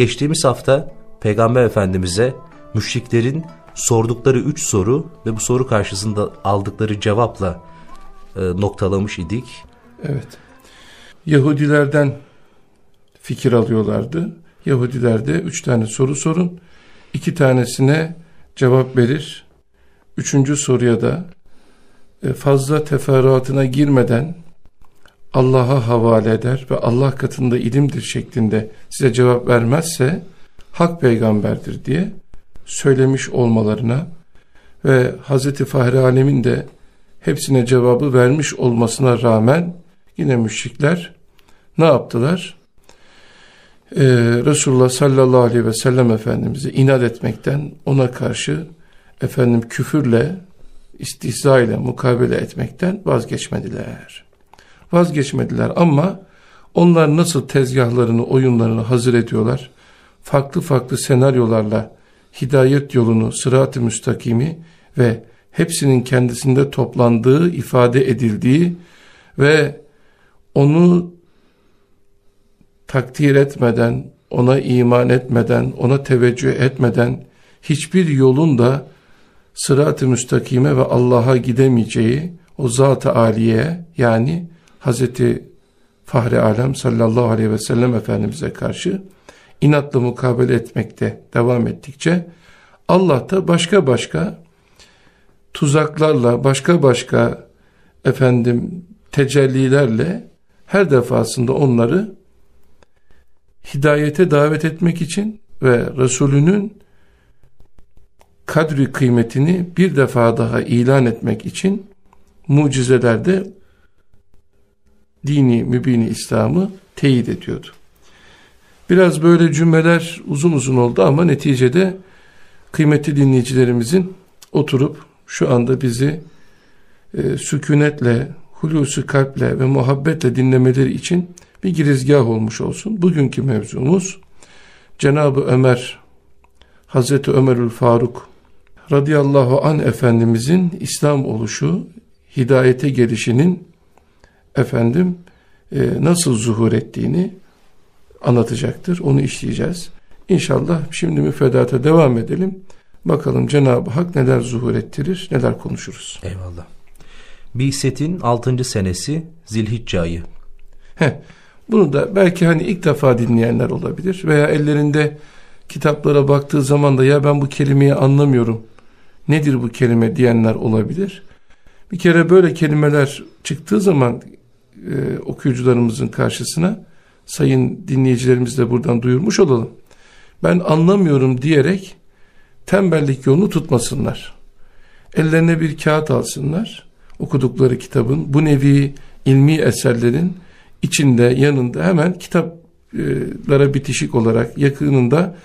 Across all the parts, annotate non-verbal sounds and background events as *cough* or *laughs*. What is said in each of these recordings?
Geçtiğimiz hafta Peygamber Efendimiz'e müşriklerin sordukları üç soru ve bu soru karşısında aldıkları cevapla e, noktalamış idik. Evet. Yahudilerden fikir alıyorlardı. Yahudiler de üç tane soru sorun. iki tanesine cevap verir. Üçüncü soruya da e, fazla teferruatına girmeden Allah'a havale eder ve Allah katında ilimdir şeklinde size cevap vermezse hak peygamberdir diye söylemiş olmalarına ve Hazreti Fahri Alem'in de hepsine cevabı vermiş olmasına rağmen yine müşrikler ne yaptılar? Ee, Resulullah sallallahu aleyhi ve sellem Efendimiz'i inat etmekten ona karşı efendim küfürle istihza ile mukabele etmekten vazgeçmediler. Vazgeçmediler ama onlar nasıl tezgahlarını, oyunlarını hazır ediyorlar? Farklı farklı senaryolarla hidayet yolunu, sırat-ı müstakimi ve hepsinin kendisinde toplandığı, ifade edildiği ve onu takdir etmeden, ona iman etmeden, ona teveccüh etmeden hiçbir yolun da sırat-ı müstakime ve Allah'a gidemeyeceği o zat-ı aliye yani Hazreti Fahri Alem sallallahu aleyhi ve sellem Efendimiz'e karşı inatla mukabele etmekte devam ettikçe Allah da başka başka tuzaklarla başka başka efendim tecellilerle her defasında onları hidayete davet etmek için ve Resulünün kadri kıymetini bir defa daha ilan etmek için mucizelerde dini mübini İslam'ı teyit ediyordu. Biraz böyle cümleler uzun uzun oldu ama neticede kıymetli dinleyicilerimizin oturup şu anda bizi e, sükunetle, hulusi kalple ve muhabbetle dinlemeleri için bir girizgah olmuş olsun. Bugünkü mevzumuz Cenab-ı Ömer, Hazreti Ömerül Faruk radıyallahu an Efendimizin İslam oluşu, hidayete gelişinin efendim e, nasıl zuhur ettiğini anlatacaktır. Onu işleyeceğiz. İnşallah şimdi müfredata devam edelim. Bakalım Cenab-ı Hak neler zuhur ettirir, neler konuşuruz. Eyvallah. Bi'setin 6. senesi Zilhicce ayı. Heh, bunu da belki hani ilk defa dinleyenler olabilir veya ellerinde kitaplara baktığı zaman da ya ben bu kelimeyi anlamıyorum. Nedir bu kelime diyenler olabilir. Bir kere böyle kelimeler çıktığı zaman e, okuyucularımızın karşısına sayın dinleyicilerimiz de buradan duyurmuş olalım. Ben anlamıyorum diyerek tembellik yolunu tutmasınlar. Ellerine bir kağıt alsınlar. Okudukları kitabın bu nevi ilmi eserlerin içinde yanında hemen kitaplara bitişik olarak yakınında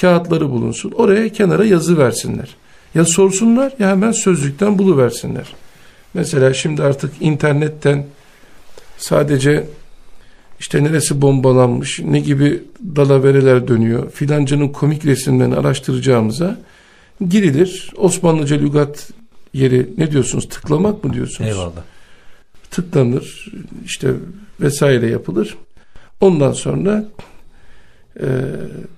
kağıtları bulunsun. Oraya kenara yazı versinler. Ya sorsunlar ya hemen sözlükten buluversinler. Mesela şimdi artık internetten sadece işte neresi bombalanmış, ne gibi dalavereler dönüyor, filancının komik resimlerini araştıracağımıza girilir. Osmanlıca lügat yeri ne diyorsunuz tıklamak mı diyorsunuz? Eyvallah. Tıklanır işte vesaire yapılır. Ondan sonra e,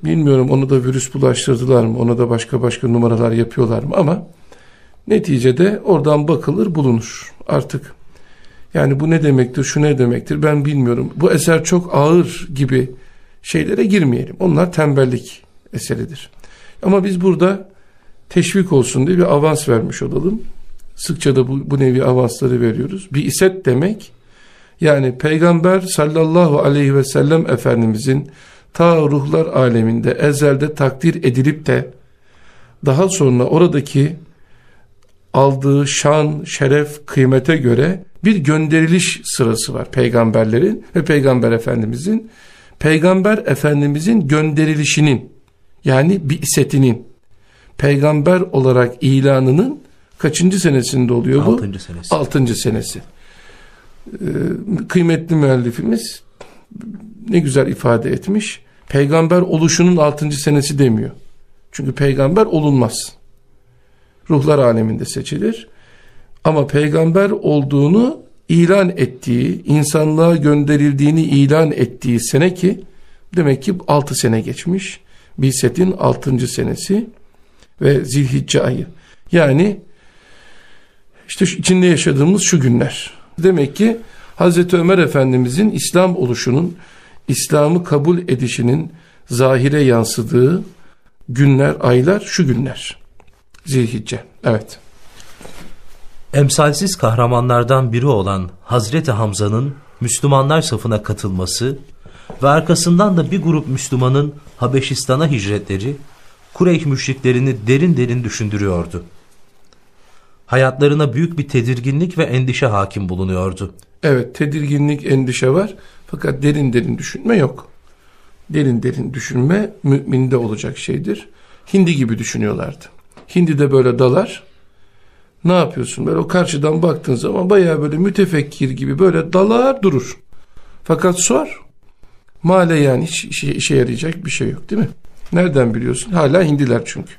bilmiyorum onu da virüs bulaştırdılar mı ona da başka başka numaralar yapıyorlar mı ama neticede oradan bakılır bulunur. Artık yani bu ne demektir, şu ne demektir ben bilmiyorum. Bu eser çok ağır gibi şeylere girmeyelim. Onlar tembellik eseridir. Ama biz burada teşvik olsun diye bir avans vermiş olalım. Sıkça da bu, bu nevi avansları veriyoruz. Bir iset demek yani Peygamber sallallahu aleyhi ve sellem Efendimizin ta ruhlar aleminde ezelde takdir edilip de daha sonra oradaki aldığı şan, şeref, kıymete göre bir gönderiliş sırası var peygamberlerin ve peygamber efendimizin. Peygamber efendimizin gönderilişinin yani bir isetinin peygamber olarak ilanının kaçıncı senesinde oluyor bu? Altıncı senesi. Altıncı senesi. Ee, kıymetli müellifimiz ne güzel ifade etmiş. Peygamber oluşunun altıncı senesi demiyor. Çünkü peygamber olunmaz. Ruhlar aleminde seçilir. Ama peygamber olduğunu ilan ettiği, insanlığa gönderildiğini ilan ettiği sene ki demek ki 6 sene geçmiş. Bilset'in 6. senesi ve Zilhicce ayı. Yani işte içinde yaşadığımız şu günler. Demek ki Hazreti Ömer Efendimizin İslam oluşunun, İslam'ı kabul edişinin zahire yansıdığı günler, aylar şu günler. Zilhicce. Evet. Emsalsiz kahramanlardan biri olan Hazreti Hamza'nın Müslümanlar safına katılması ve arkasından da bir grup Müslümanın Habeşistan'a hicretleri Kureyş müşriklerini derin derin düşündürüyordu. Hayatlarına büyük bir tedirginlik ve endişe hakim bulunuyordu. Evet tedirginlik, endişe var fakat derin derin düşünme yok. Derin derin düşünme müminde olacak şeydir. Hindi gibi düşünüyorlardı. Hindi de böyle dalar. Ne yapıyorsun? Böyle o karşıdan baktığın zaman bayağı böyle mütefekkir gibi böyle dalar durur. Fakat sor. Male yani hiç işe, işe yarayacak bir şey yok değil mi? Nereden biliyorsun? Hala hindiler çünkü.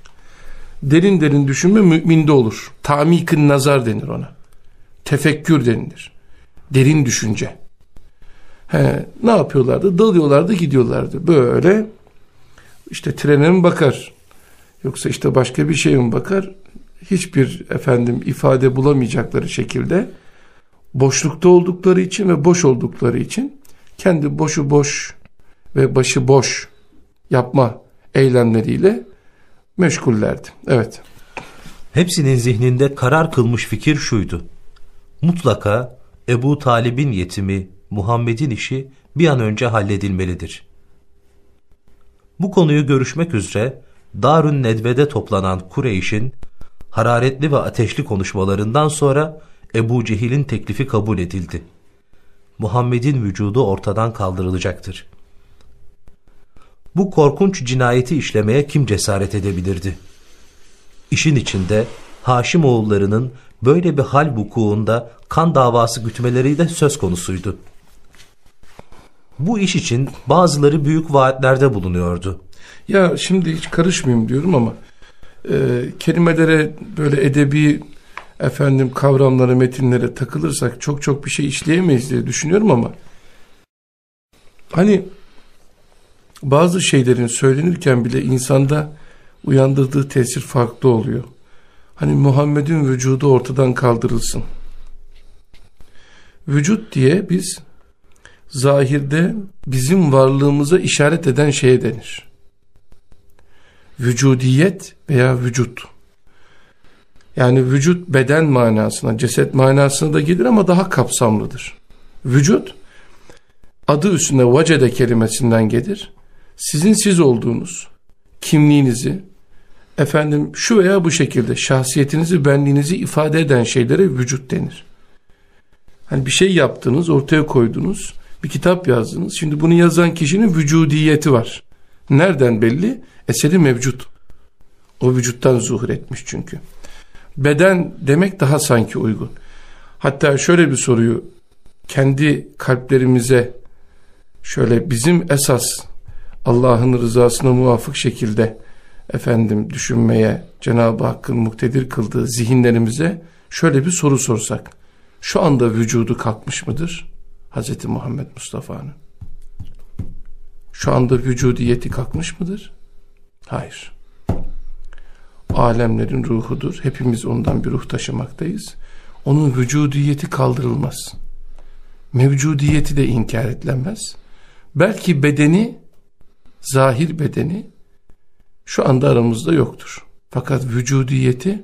Derin derin düşünme müminde olur. Tamikın nazar denir ona. Tefekkür denilir. Derin düşünce. He, ne yapıyorlardı? Dalıyorlardı gidiyorlardı. Böyle işte trene mi bakar? Yoksa işte başka bir şeye mi bakar? Hiçbir efendim ifade bulamayacakları şekilde boşlukta oldukları için ve boş oldukları için kendi boşu boş ve başı boş yapma eylemleriyle meşgullerdi. Evet. Hepsinin zihninde karar kılmış fikir şuydu. Mutlaka Ebu Talib'in yetimi Muhammed'in işi bir an önce halledilmelidir. Bu konuyu görüşmek üzere Darün Nedve'de toplanan Kureyş'in hararetli ve ateşli konuşmalarından sonra Ebu Cehil'in teklifi kabul edildi. Muhammed'in vücudu ortadan kaldırılacaktır. Bu korkunç cinayeti işlemeye kim cesaret edebilirdi? İşin içinde Haşim oğullarının böyle bir hal vukuunda kan davası gütmeleri de söz konusuydu. Bu iş için bazıları büyük vaatlerde bulunuyordu. Ya şimdi hiç karışmayayım diyorum ama e, kelimelere böyle edebi efendim kavramlara, metinlere takılırsak çok çok bir şey işleyemeyiz diye düşünüyorum ama hani bazı şeylerin söylenirken bile insanda uyandırdığı tesir farklı oluyor. Hani Muhammed'in vücudu ortadan kaldırılsın. Vücut diye biz zahirde bizim varlığımıza işaret eden şeye denir. Vücudiyet veya vücut. Yani vücut beden manasına, ceset manasına da gelir ama daha kapsamlıdır. Vücut adı üstünde vacede kelimesinden gelir. Sizin siz olduğunuz kimliğinizi efendim şu veya bu şekilde şahsiyetinizi, benliğinizi ifade eden şeylere vücut denir. Hani bir şey yaptınız, ortaya koydunuz, bir kitap yazdınız. Şimdi bunu yazan kişinin vücudiyeti var. Nereden belli? Eseri mevcut. O vücuttan zuhur etmiş çünkü. Beden demek daha sanki uygun. Hatta şöyle bir soruyu kendi kalplerimize şöyle bizim esas Allah'ın rızasına muvafık şekilde efendim düşünmeye Cenab-ı Hakk'ın muktedir kıldığı zihinlerimize şöyle bir soru sorsak. Şu anda vücudu kalkmış mıdır? Hz. Muhammed Mustafa'nın. Şu anda vücudiyeti kalkmış mıdır? Hayır. Alemlerin ruhudur. Hepimiz ondan bir ruh taşımaktayız. Onun vücudiyeti kaldırılmaz. Mevcudiyeti de inkar edilemez. Belki bedeni, zahir bedeni şu anda aramızda yoktur. Fakat vücudiyeti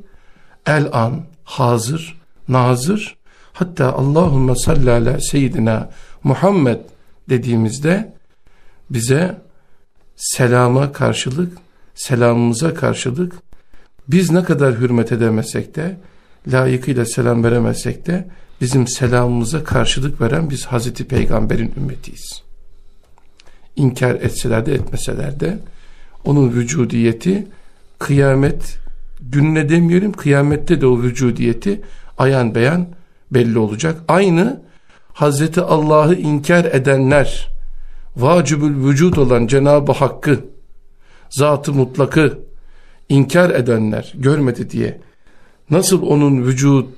el an, hazır, nazır hatta Allahümme salli ala seyyidina Muhammed dediğimizde bize selama karşılık, selamımıza karşılık biz ne kadar hürmet edemesek de layıkıyla selam veremezsek de bizim selamımıza karşılık veren biz Hazreti Peygamber'in ümmetiyiz. İnkar etseler de etmeseler de onun vücudiyeti kıyamet gününe demeyelim kıyamette de o vücudiyeti ayan beyan belli olacak. Aynı Hazreti Allah'ı inkar edenler vacibül vücut olan Cenab-ı Hakk'ı zatı mutlakı inkar edenler görmedi diye nasıl onun vücut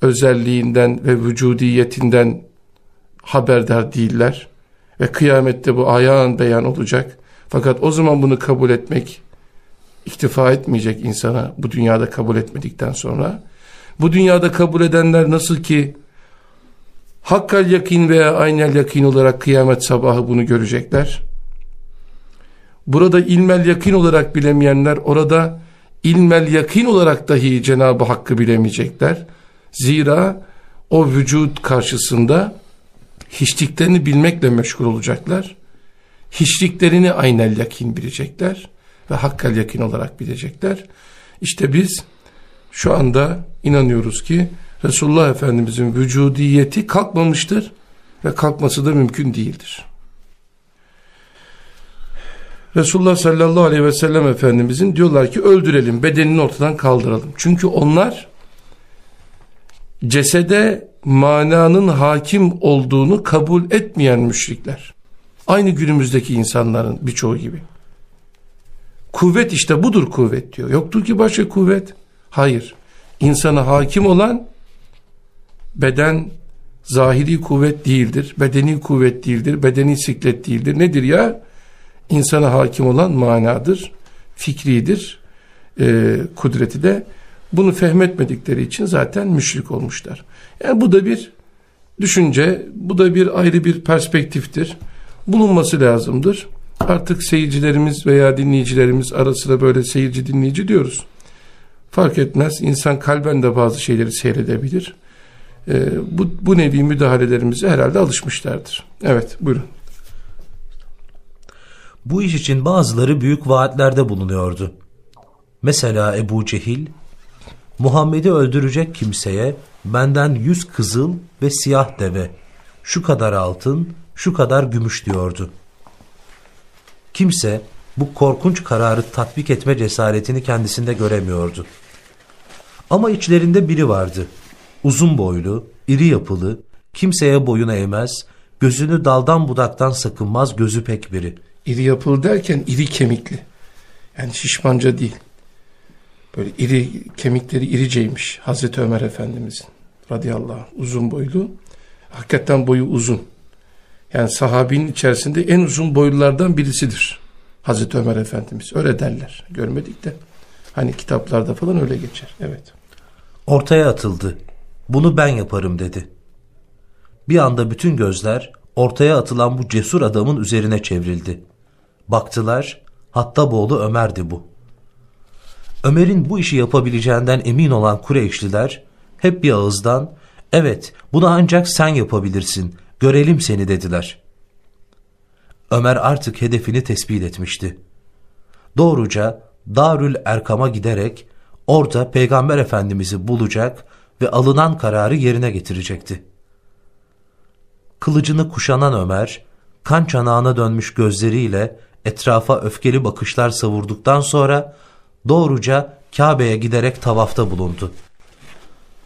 özelliğinden ve vücudiyetinden haberdar değiller ve kıyamette bu ayağın beyan olacak Fakat o zaman bunu kabul etmek iktifa etmeyecek insana bu dünyada kabul etmedikten sonra. Bu dünyada kabul edenler nasıl ki hakkal yakin veya aynel yakin olarak kıyamet sabahı bunu görecekler. Burada ilmel yakin olarak bilemeyenler orada ilmel yakin olarak dahi Cenab-ı Hakk'ı bilemeyecekler. Zira o vücut karşısında hiçliklerini bilmekle meşgul olacaklar. Hiçliklerini aynel yakin bilecekler ve hakkal yakin olarak bilecekler. İşte biz şu anda inanıyoruz ki Resulullah Efendimizin vücudiyeti kalkmamıştır ve kalkması da mümkün değildir. Resulullah sallallahu aleyhi ve sellem Efendimizin diyorlar ki öldürelim bedenini ortadan kaldıralım. Çünkü onlar cesede mananın hakim olduğunu kabul etmeyen müşrikler. Aynı günümüzdeki insanların birçoğu gibi. Kuvvet işte budur kuvvet diyor. Yoktur ki başka kuvvet. Hayır. İnsana hakim olan beden zahiri kuvvet değildir. Bedeni kuvvet değildir. Bedeni siklet değildir. Nedir ya? İnsana hakim olan manadır. Fikridir. E, kudreti de bunu fehmetmedikleri için zaten müşrik olmuşlar. Yani bu da bir düşünce, bu da bir ayrı bir perspektiftir. Bulunması lazımdır. Artık seyircilerimiz veya dinleyicilerimiz arasında böyle seyirci dinleyici diyoruz. Fark etmez. İnsan kalben de bazı şeyleri seyredebilir. Ee, bu, bu nevi müdahalelerimize herhalde alışmışlardır. Evet buyurun. Bu iş için bazıları büyük vaatlerde bulunuyordu. Mesela Ebu Cehil, Muhammed'i öldürecek kimseye benden yüz kızıl ve siyah deve, şu kadar altın, şu kadar gümüş diyordu. Kimse bu korkunç kararı tatbik etme cesaretini kendisinde göremiyordu. Ama içlerinde biri vardı. Uzun boylu, iri yapılı, kimseye boyun eğmez, gözünü daldan budaktan sakınmaz gözü pek biri. İri yapılı derken iri kemikli. Yani şişmanca değil. Böyle iri kemikleri iriceymiş Hazreti Ömer Efendimizin radıyallahu anh, uzun boylu. Hakikaten boyu uzun. Yani sahabinin içerisinde en uzun boylulardan birisidir. Hazreti Ömer Efendimiz. Öyle derler. Görmedik de. Hani kitaplarda falan öyle geçer. Evet. Ortaya atıldı. Bunu ben yaparım dedi. Bir anda bütün gözler ortaya atılan bu cesur adamın üzerine çevrildi. Baktılar, hatta boğulu Ömer'di bu. Ömer'in bu işi yapabileceğinden emin olan Kureyşliler hep bir ağızdan evet bunu ancak sen yapabilirsin görelim seni dediler. Ömer artık hedefini tespit etmişti. Doğruca Darül Erkam'a giderek orada Peygamber Efendimiz'i bulacak ve alınan kararı yerine getirecekti. Kılıcını kuşanan Ömer, kan çanağına dönmüş gözleriyle etrafa öfkeli bakışlar savurduktan sonra doğruca Kabe'ye giderek tavafta bulundu.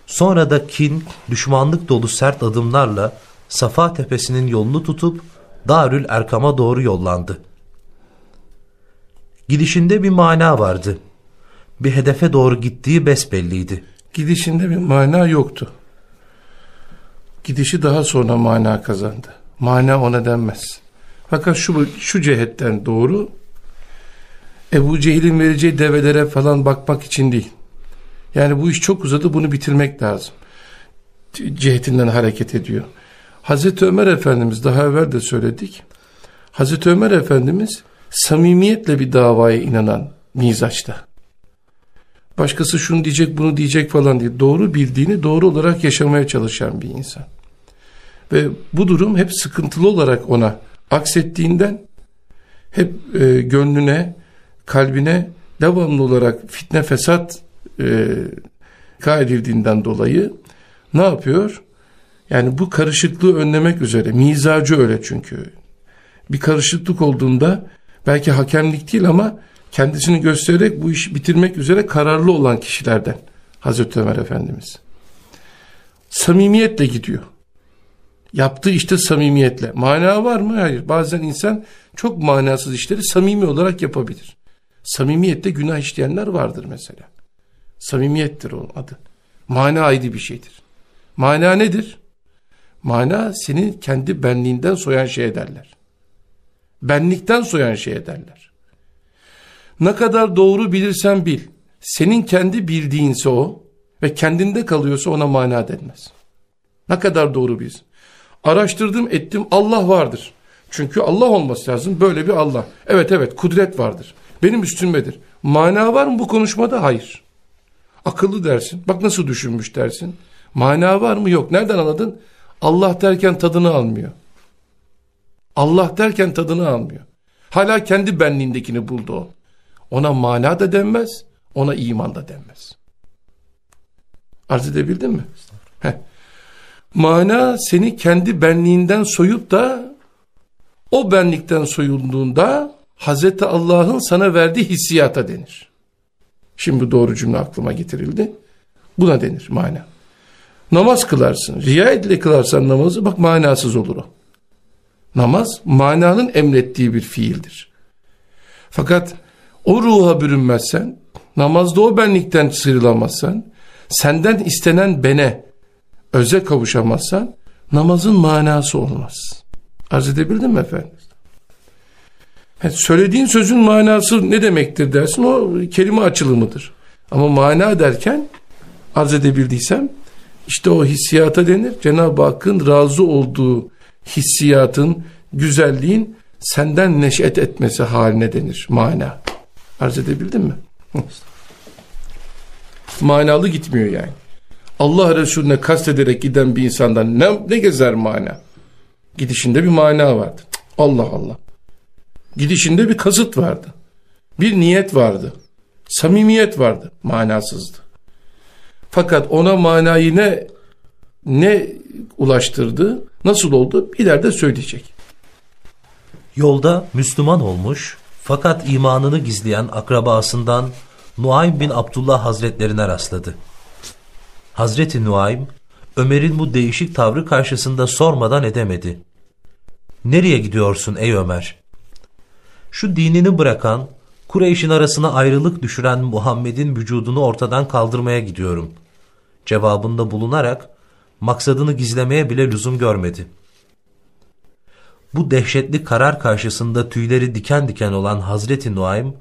Sonra da kin, düşmanlık dolu sert adımlarla Safa tepesinin yolunu tutup Darül Erkam'a doğru yollandı. Gidişinde bir mana vardı. Bir hedefe doğru gittiği besbelliydi. Gidişinde bir mana yoktu. Gidişi daha sonra mana kazandı. Mana ona denmez. Fakat şu, şu cihetten doğru Ebu Cehil'in vereceği develere falan bakmak için değil. Yani bu iş çok uzadı bunu bitirmek lazım. Cihetinden hareket ediyor. Hazreti Ömer Efendimiz daha evvel de söyledik. Hazreti Ömer Efendimiz samimiyetle bir davaya inanan mizaçta. Başkası şunu diyecek bunu diyecek falan diye doğru bildiğini doğru olarak yaşamaya çalışan bir insan. Ve bu durum hep sıkıntılı olarak ona aksettiğinden hep e, gönlüne, kalbine devamlı olarak fitne fesat e, kaydedildiğinden dolayı ne yapıyor? Yani bu karışıklığı önlemek üzere mizacı öyle çünkü. Bir karışıklık olduğunda belki hakemlik değil ama kendisini göstererek bu işi bitirmek üzere kararlı olan kişilerden Hazreti Ömer Efendimiz. Samimiyetle gidiyor. Yaptığı işte samimiyetle. Mana var mı? Hayır. Bazen insan çok manasız işleri samimi olarak yapabilir. Samimiyette günah işleyenler vardır mesela. Samimiyettir onun adı. Mana ayrı bir şeydir. Mana nedir? Mana senin kendi benliğinden soyan şey derler. Benlikten soyan şeye derler. Ne kadar doğru bilirsen bil. Senin kendi bildiğinse o ve kendinde kalıyorsa ona mana denmez. Ne kadar doğru biz. Araştırdım ettim Allah vardır. Çünkü Allah olması lazım böyle bir Allah. Evet evet kudret vardır. Benim üstünmedir. Mana var mı bu konuşmada? Hayır. Akıllı dersin. Bak nasıl düşünmüş dersin. Mana var mı? Yok. Nereden anladın? Allah derken tadını almıyor. Allah derken tadını almıyor. Hala kendi benliğindekini buldu o. Ona mana da denmez, ona iman da denmez. Arz edebildin mi? Heh. Mana seni kendi benliğinden soyup da o benlikten soyulduğunda Hazreti Allah'ın sana verdiği hissiyata denir. Şimdi doğru cümle aklıma getirildi. Buna denir mana. Namaz kılarsın. Riya ile kılarsan namazı bak manasız olur o. Namaz mananın emrettiği bir fiildir. Fakat o ruha bürünmezsen, namazda o benlikten sıyrılamazsan, senden istenen bene, öze kavuşamazsan, namazın manası olmaz. Arz edebildim mi efendim? Yani söylediğin sözün manası ne demektir dersin, o kelime açılımıdır. Ama mana derken, arz edebildiysem, işte o hissiyata denir. Cenab-ı Hakk'ın razı olduğu hissiyatın, güzelliğin senden neşet etmesi haline denir. Mana. Arz edebildim mi? Manalı gitmiyor yani. Allah Resulüne kastederek giden bir insandan ne, ne gezer mana? Gidişinde bir mana vardı. Allah Allah. Gidişinde bir kasıt vardı. Bir niyet vardı. Samimiyet vardı. Manasızdı. Fakat ona manayı ne, ne ulaştırdı, nasıl oldu ileride söyleyecek. Yolda Müslüman olmuş fakat imanını gizleyen akrabasından Nuaym bin Abdullah Hazretlerine rastladı. Hazreti Nuaym, Ömer'in bu değişik tavrı karşısında sormadan edemedi. Nereye gidiyorsun ey Ömer? Şu dinini bırakan, Kureyş'in arasına ayrılık düşüren Muhammed'in vücudunu ortadan kaldırmaya gidiyorum. Cevabında bulunarak maksadını gizlemeye bile lüzum görmedi. Bu dehşetli karar karşısında tüyleri diken diken olan Hazreti Nuaym,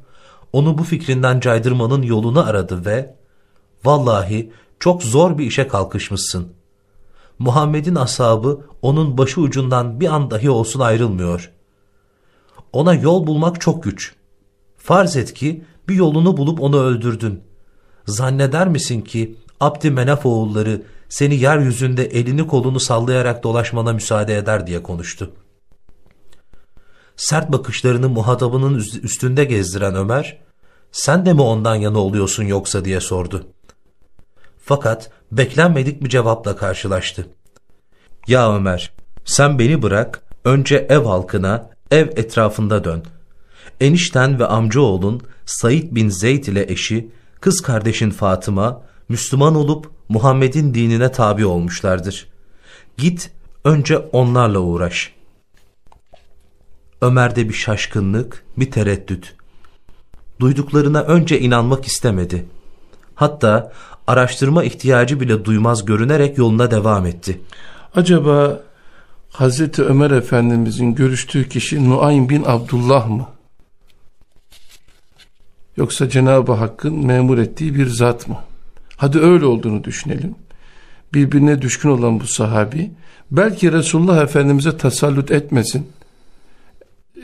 onu bu fikrinden caydırmanın yolunu aradı ve ''Vallahi çok zor bir işe kalkışmışsın. Muhammed'in ashabı onun başı ucundan bir an dahi olsun ayrılmıyor. Ona yol bulmak çok güç. Farz et ki bir yolunu bulup onu öldürdün. Zanneder misin ki Abdi Menaf oğulları seni yeryüzünde elini kolunu sallayarak dolaşmana müsaade eder diye konuştu. Sert bakışlarını muhatabının üstünde gezdiren Ömer, sen de mi ondan yana oluyorsun yoksa diye sordu. Fakat beklenmedik bir cevapla karşılaştı. Ya Ömer, sen beni bırak, önce ev halkına, ev etrafında dön. Enişten ve amcaoğlun Said bin Zeyd ile eşi, kız kardeşin Fatıma, Müslüman olup Muhammed'in dinine tabi olmuşlardır. Git önce onlarla uğraş. Ömer'de bir şaşkınlık, bir tereddüt. Duyduklarına önce inanmak istemedi. Hatta araştırma ihtiyacı bile duymaz görünerek yoluna devam etti. Acaba Hazreti Ömer Efendimizin görüştüğü kişi Nuaym bin Abdullah mı? Yoksa Cenab-ı Hakk'ın memur ettiği bir zat mı? Hadi öyle olduğunu düşünelim. Birbirine düşkün olan bu sahabi belki Resulullah Efendimiz'e tasallut etmesin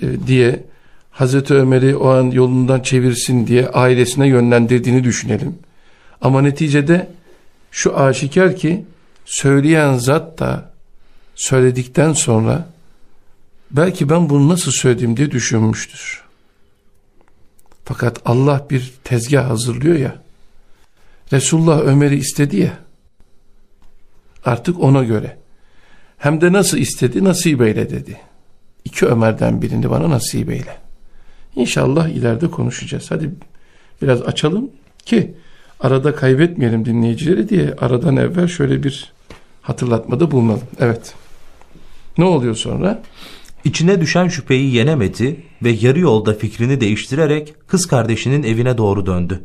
e, diye Hazreti Ömer'i o an yolundan çevirsin diye ailesine yönlendirdiğini düşünelim. Ama neticede şu aşikar ki söyleyen zat da söyledikten sonra belki ben bunu nasıl söyledim diye düşünmüştür. Fakat Allah bir tezgah hazırlıyor ya. Resulullah Ömer'i istedi ya. Artık ona göre. Hem de nasıl istedi nasip eyle dedi. İki Ömer'den birini bana nasip eyle. İnşallah ileride konuşacağız. Hadi biraz açalım ki arada kaybetmeyelim dinleyicileri diye aradan evvel şöyle bir hatırlatmada bulunalım. Evet. Ne oluyor sonra? İçine düşen şüpheyi yenemedi ve yarı yolda fikrini değiştirerek kız kardeşinin evine doğru döndü.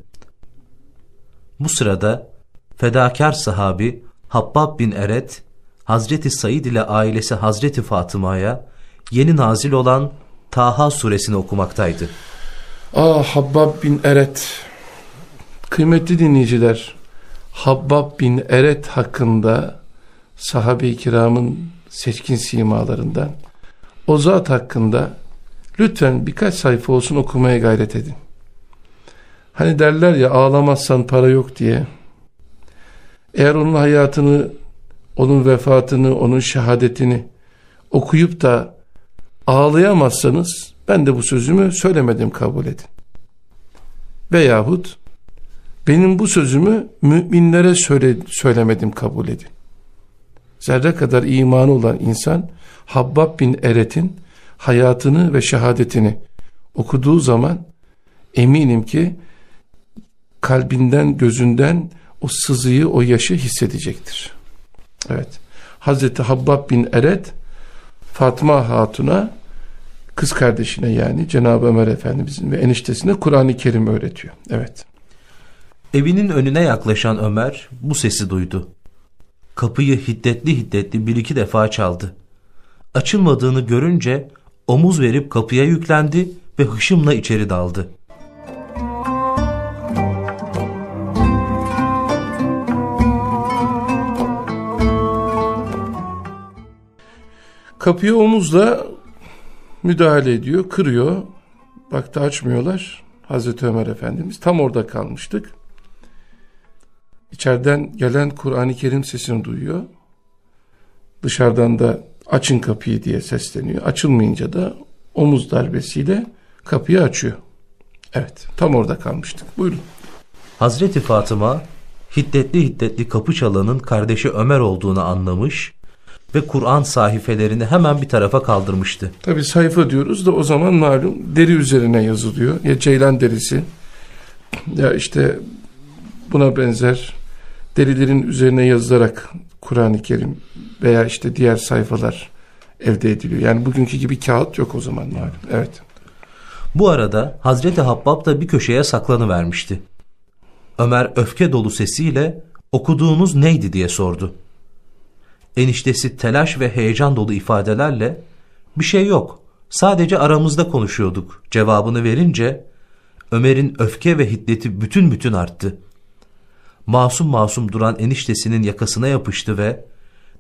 Bu sırada fedakar sahabi Habbab bin Eret, Hazreti Said ile ailesi Hazreti Fatıma'ya yeni nazil olan Taha suresini okumaktaydı. Ah Habbab bin Eret. Kıymetli dinleyiciler, Habbab bin Eret hakkında sahabe-i kiramın seçkin simalarından o zat hakkında lütfen birkaç sayfa olsun okumaya gayret edin. Hani derler ya ağlamazsan para yok diye. Eğer onun hayatını, onun vefatını, onun şehadetini okuyup da ağlayamazsanız ben de bu sözümü söylemedim kabul edin. Veyahut benim bu sözümü müminlere söyle, söylemedim kabul edin. Zerre kadar imanı olan insan Habbab bin Eret'in hayatını ve şehadetini okuduğu zaman eminim ki kalbinden, gözünden o sızıyı, o yaşı hissedecektir. Evet. Hazreti Habbab bin Eret Fatma Hatun'a kız kardeşine yani Cenab-ı Ömer Efendimizin ve eniştesine Kur'an-ı Kerim öğretiyor. Evet. Evinin önüne yaklaşan Ömer bu sesi duydu. Kapıyı hiddetli hiddetli bir iki defa çaldı. Açılmadığını görünce omuz verip kapıya yüklendi ve hışımla içeri daldı. Kapıya omuzla müdahale ediyor, kırıyor. Baktı açmıyorlar. Hazreti Ömer Efendimiz tam orada kalmıştık. İçeriden gelen Kur'an-ı Kerim sesini duyuyor. Dışarıdan da açın kapıyı diye sesleniyor. Açılmayınca da omuz darbesiyle kapıyı açıyor. Evet tam orada kalmıştık. Buyurun. Hazreti Fatıma hiddetli hiddetli kapı çalanın kardeşi Ömer olduğunu anlamış ve Kur'an sayfelerini hemen bir tarafa kaldırmıştı. Tabi sayfa diyoruz da o zaman malum deri üzerine yazılıyor. Ya ceylan derisi ya işte buna benzer derilerin üzerine yazılarak Kur'an-ı Kerim veya işte diğer sayfalar elde ediliyor. Yani bugünkü gibi kağıt yok o zaman malum. Evet. Bu arada Hazreti Habbab da bir köşeye saklanıvermişti. Ömer öfke dolu sesiyle okuduğunuz neydi diye sordu. Eniştesi telaş ve heyecan dolu ifadelerle bir şey yok sadece aramızda konuşuyorduk cevabını verince Ömer'in öfke ve hiddeti bütün bütün arttı. Masum masum duran eniştesinin yakasına yapıştı ve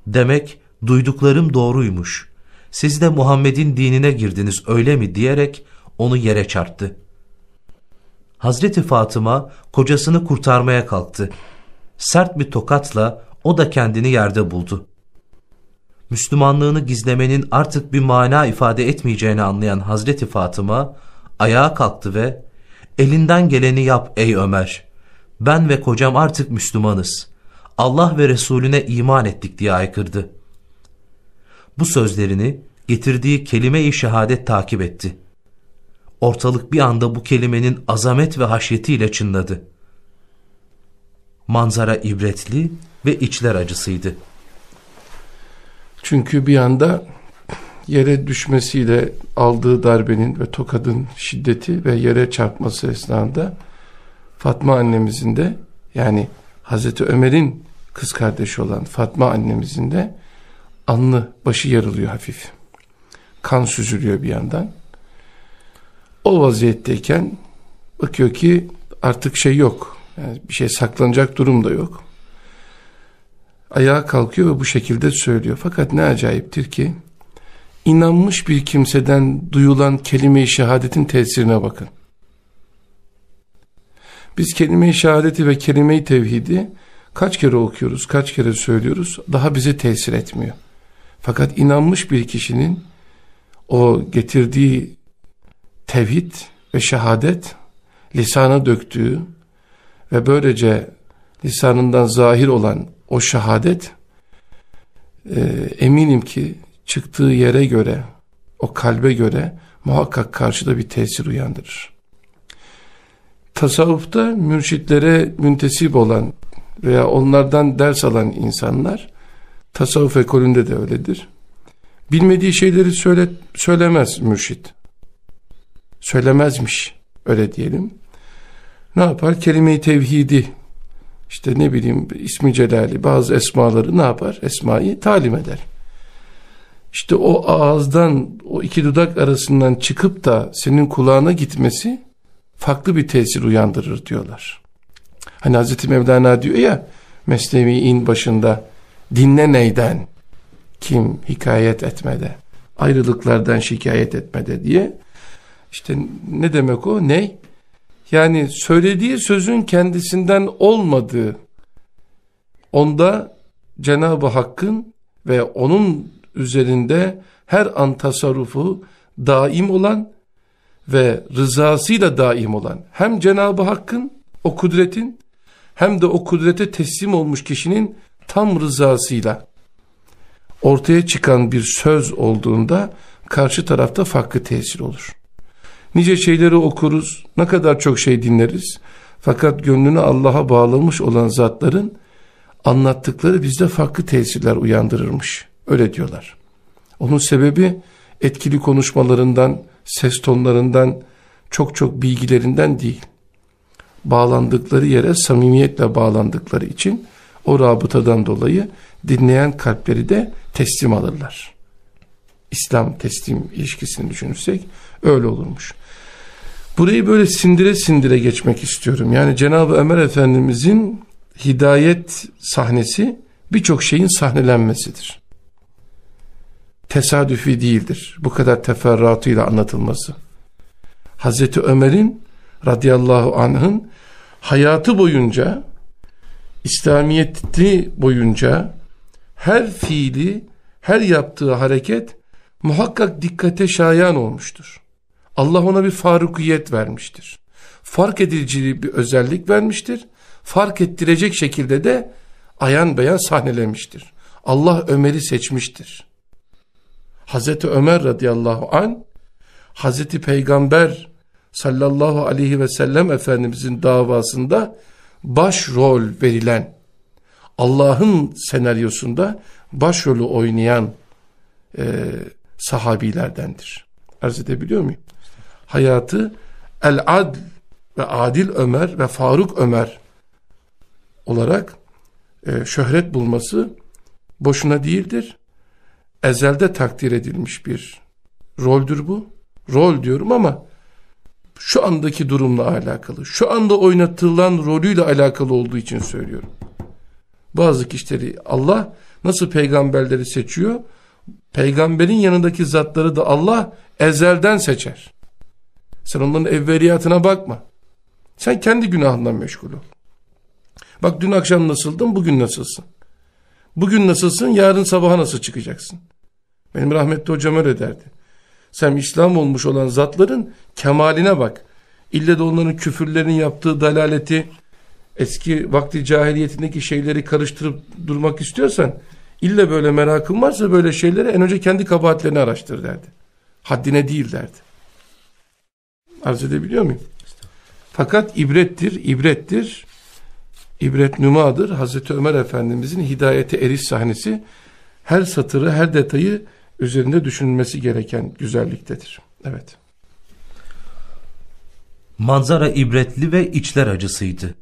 demek duyduklarım doğruymuş. Siz de Muhammed'in dinine girdiniz öyle mi diyerek onu yere çarptı. Hazreti Fatıma kocasını kurtarmaya kalktı. Sert bir tokatla o da kendini yerde buldu. Müslümanlığını gizlemenin artık bir mana ifade etmeyeceğini anlayan Hazreti Fatıma ayağa kalktı ve elinden geleni yap ey Ömer. Ben ve kocam artık Müslümanız. Allah ve Resulüne iman ettik diye aykırdı. Bu sözlerini getirdiği kelime-i şehadet takip etti. Ortalık bir anda bu kelimenin azamet ve haşyetiyle çınladı. Manzara ibretli ve içler acısıydı. Çünkü bir anda yere düşmesiyle aldığı darbenin ve tokadın şiddeti ve yere çarpması esnasında Fatma annemizin de yani Hazreti Ömer'in kız kardeşi olan Fatma annemizin de alnı başı yarılıyor hafif. Kan süzülüyor bir yandan. O vaziyetteyken bakıyor ki artık şey yok. Yani bir şey saklanacak durum da yok. Ayağa kalkıyor ve bu şekilde söylüyor. Fakat ne acayiptir ki inanmış bir kimseden duyulan kelime-i şehadetin tesirine bakın. Biz kelime-i şehadeti ve kelime-i tevhidi kaç kere okuyoruz, kaç kere söylüyoruz daha bize tesir etmiyor. Fakat inanmış bir kişinin o getirdiği tevhid ve şehadet lisana döktüğü ve böylece lisanından zahir olan o şehadet e, eminim ki çıktığı yere göre o kalbe göre muhakkak karşıda bir tesir uyandırır. Tasavvufta mürşitlere müntesip olan veya onlardan ders alan insanlar tasavvuf ekolünde de öyledir. Bilmediği şeyleri söyle, söylemez mürşit. Söylemezmiş öyle diyelim. Ne yapar? Kelime-i tevhidi işte ne bileyim ismi celali bazı esmaları ne yapar? Esmayı talim eder. işte o ağızdan o iki dudak arasından çıkıp da senin kulağına gitmesi farklı bir tesir uyandırır diyorlar. Hani Hazreti Mevlana diyor ya Mesnevi'in başında dinle neyden kim hikayet etmede ayrılıklardan şikayet etmede diye. İşte ne demek o? Ne? Yani söylediği sözün kendisinden olmadığı onda Cenab-ı Hakk'ın ve onun üzerinde her an tasarrufu daim olan ve rızasıyla daim olan hem Cenab-ı Hakk'ın o kudretin hem de o kudrete teslim olmuş kişinin tam rızasıyla ortaya çıkan bir söz olduğunda karşı tarafta farklı tesir olur. Nice şeyleri okuruz, ne kadar çok şey dinleriz. Fakat gönlünü Allah'a bağlamış olan zatların anlattıkları bizde farklı tesirler uyandırırmış. Öyle diyorlar. Onun sebebi etkili konuşmalarından, ses tonlarından, çok çok bilgilerinden değil. Bağlandıkları yere samimiyetle bağlandıkları için o rabıtadan dolayı dinleyen kalpleri de teslim alırlar. İslam teslim ilişkisini düşünürsek öyle olurmuş. Burayı böyle sindire sindire geçmek istiyorum. Yani Cenab-ı Ömer Efendimizin hidayet sahnesi birçok şeyin sahnelenmesidir. Tesadüfi değildir. Bu kadar teferruatıyla anlatılması. Hazreti Ömer'in radıyallahu anh'ın hayatı boyunca İslamiyeti boyunca her fiili, her yaptığı hareket muhakkak dikkate şayan olmuştur. Allah ona bir farukiyet vermiştir. Fark edici bir özellik vermiştir. Fark ettirecek şekilde de ayan beyan sahnelemiştir. Allah Ömer'i seçmiştir. Hazreti Ömer radıyallahu an Hazreti Peygamber sallallahu aleyhi ve sellem Efendimizin davasında başrol verilen Allah'ın senaryosunda başrolü oynayan e, sahabilerdendir. Arz edebiliyor muyum? Hayatı El-Adl ve Adil Ömer ve Faruk Ömer olarak e, şöhret bulması boşuna değildir. Ezelde takdir edilmiş bir roldür bu. Rol diyorum ama şu andaki durumla alakalı, şu anda oynatılan rolüyle alakalı olduğu için söylüyorum. Bazı kişileri Allah nasıl peygamberleri seçiyor? Peygamberin yanındaki zatları da Allah ezelden seçer. Sen onların evveliyatına bakma. Sen kendi günahından meşgul ol. Bak dün akşam nasıldın, bugün nasılsın? Bugün nasılsın, yarın sabaha nasıl çıkacaksın? Benim rahmetli hocam öyle derdi. Sen İslam olmuş olan zatların kemaline bak. İlle de onların küfürlerin yaptığı dalaleti, eski vakti cahiliyetindeki şeyleri karıştırıp durmak istiyorsan, ille böyle merakın varsa böyle şeyleri en önce kendi kabahatlerini araştır derdi. Haddine değil derdi. Arz edebiliyor muyum? Fakat ibrettir, ibrettir. İbret nümadır. Hazreti Ömer Efendimizin hidayete eriş sahnesi her satırı, her detayı üzerinde düşünülmesi gereken güzelliktedir. Evet. Manzara ibretli ve içler acısıydı.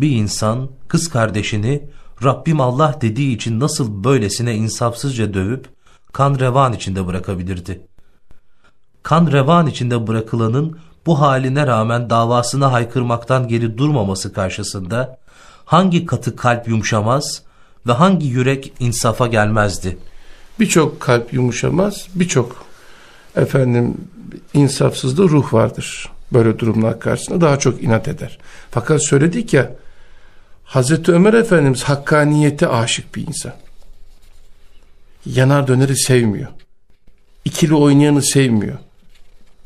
Bir insan kız kardeşini Rabbim Allah dediği için nasıl böylesine insafsızca dövüp kan revan içinde bırakabilirdi? Kan revan içinde bırakılanın bu haline rağmen davasına haykırmaktan geri durmaması karşısında hangi katı kalp yumuşamaz ve hangi yürek insafa gelmezdi? Birçok kalp yumuşamaz, birçok efendim insafsızda ruh vardır. Böyle durumlar karşısında daha çok inat eder. Fakat söyledik ya Hazreti Ömer Efendimiz hakkaniyete aşık bir insan. Yanar döneri sevmiyor. İkili oynayanı sevmiyor.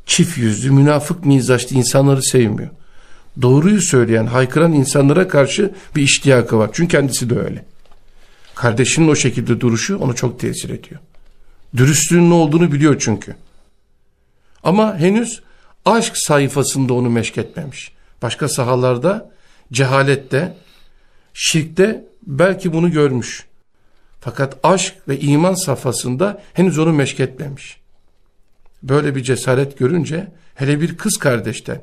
Çift yüzlü, münafık mizaçlı insanları sevmiyor. Doğruyu söyleyen, haykıran insanlara karşı bir iştiyakı var. Çünkü kendisi de öyle. Kardeşinin o şekilde duruşu onu çok tesir ediyor. Dürüstlüğün ne olduğunu biliyor çünkü. Ama henüz aşk sayfasında onu meşketmemiş. Başka sahalarda cehalette, şirkte belki bunu görmüş. Fakat aşk ve iman safhasında henüz onu meşketmemiş. Böyle bir cesaret görünce hele bir kız kardeşten,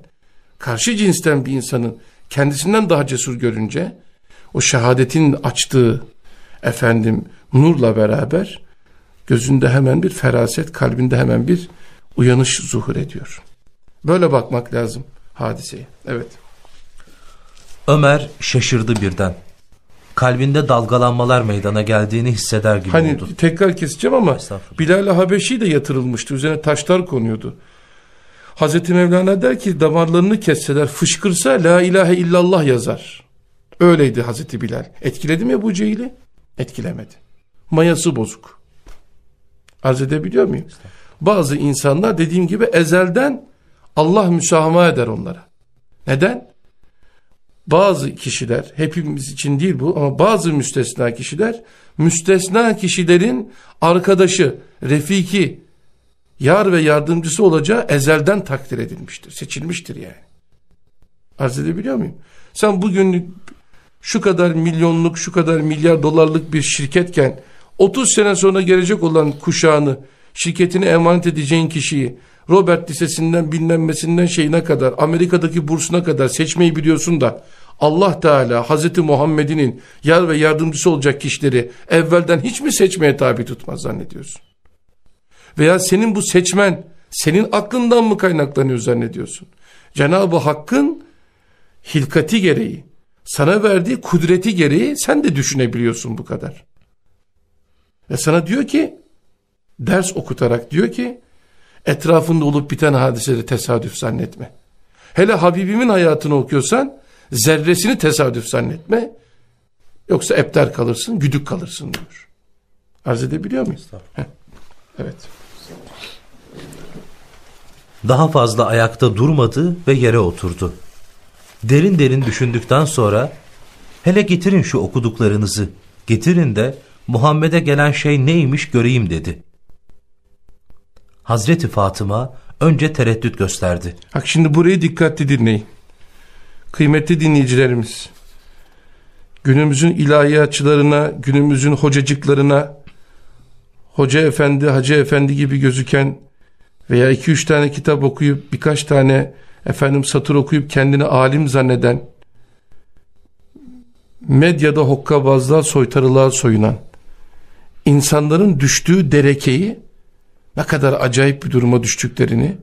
karşı cinsten bir insanın kendisinden daha cesur görünce o şehadetin açtığı efendim nurla beraber gözünde hemen bir feraset, kalbinde hemen bir uyanış zuhur ediyor. Böyle bakmak lazım hadiseye. Evet. Ömer şaşırdı birden. Kalbinde dalgalanmalar meydana geldiğini hisseder gibi Hani oldu. tekrar keseceğim ama. Bilal-i Habeşi de yatırılmıştı. Üzerine taşlar konuyordu. Hazreti Mevlana der ki damarlarını kesseler fışkırsa la ilahe illallah yazar. Öyleydi Hazreti Bilal. Etkiledi mi bu Cehil'i? Etkilemedi. Mayası bozuk. Arz edebiliyor muyum? Bazı insanlar dediğim gibi ezelden Allah müsamaha eder onlara. Neden? Bazı kişiler, hepimiz için değil bu ama bazı müstesna kişiler, müstesna kişilerin arkadaşı, refiki, yar ve yardımcısı olacağı ezelden takdir edilmiştir, seçilmiştir yani. Arz edebiliyor muyum? Sen bugün şu kadar milyonluk, şu kadar milyar dolarlık bir şirketken 30 sene sonra gelecek olan kuşağını, şirketine emanet edeceğin kişiyi Robert Lisesi'nden bilinmesinden şeyine kadar, Amerika'daki bursuna kadar seçmeyi biliyorsun da Allah Teala Hazreti Muhammed'in yar ve yardımcısı olacak kişileri evvelden hiç mi seçmeye tabi tutmaz zannediyorsun? Veya senin bu seçmen senin aklından mı kaynaklanıyor zannediyorsun? Cenab-ı Hakk'ın hilkati gereği, sana verdiği kudreti gereği sen de düşünebiliyorsun bu kadar. Ve sana diyor ki, ders okutarak diyor ki, etrafında olup biten hadiseleri tesadüf zannetme. Hele Habibimin hayatını okuyorsan, zerresini tesadüf zannetme. Yoksa epter kalırsın, güdük kalırsın diyor. Arz edebiliyor muyum? Evet. Daha fazla ayakta durmadı ve yere oturdu. Derin derin düşündükten sonra hele getirin şu okuduklarınızı, getirin de Muhammed'e gelen şey neymiş göreyim dedi. Hazreti Fatıma önce tereddüt gösterdi. Bak şimdi burayı dikkatli dinleyin. Kıymetli dinleyicilerimiz, günümüzün ilahiyatçılarına, günümüzün hocacıklarına, hoca efendi, hacı efendi gibi gözüken veya iki üç tane kitap okuyup birkaç tane efendim satır okuyup kendini alim zanneden, medyada hokkabazlığa, soytarılığa soyunan, insanların düştüğü derekeyi, ne kadar acayip bir duruma düştüklerini,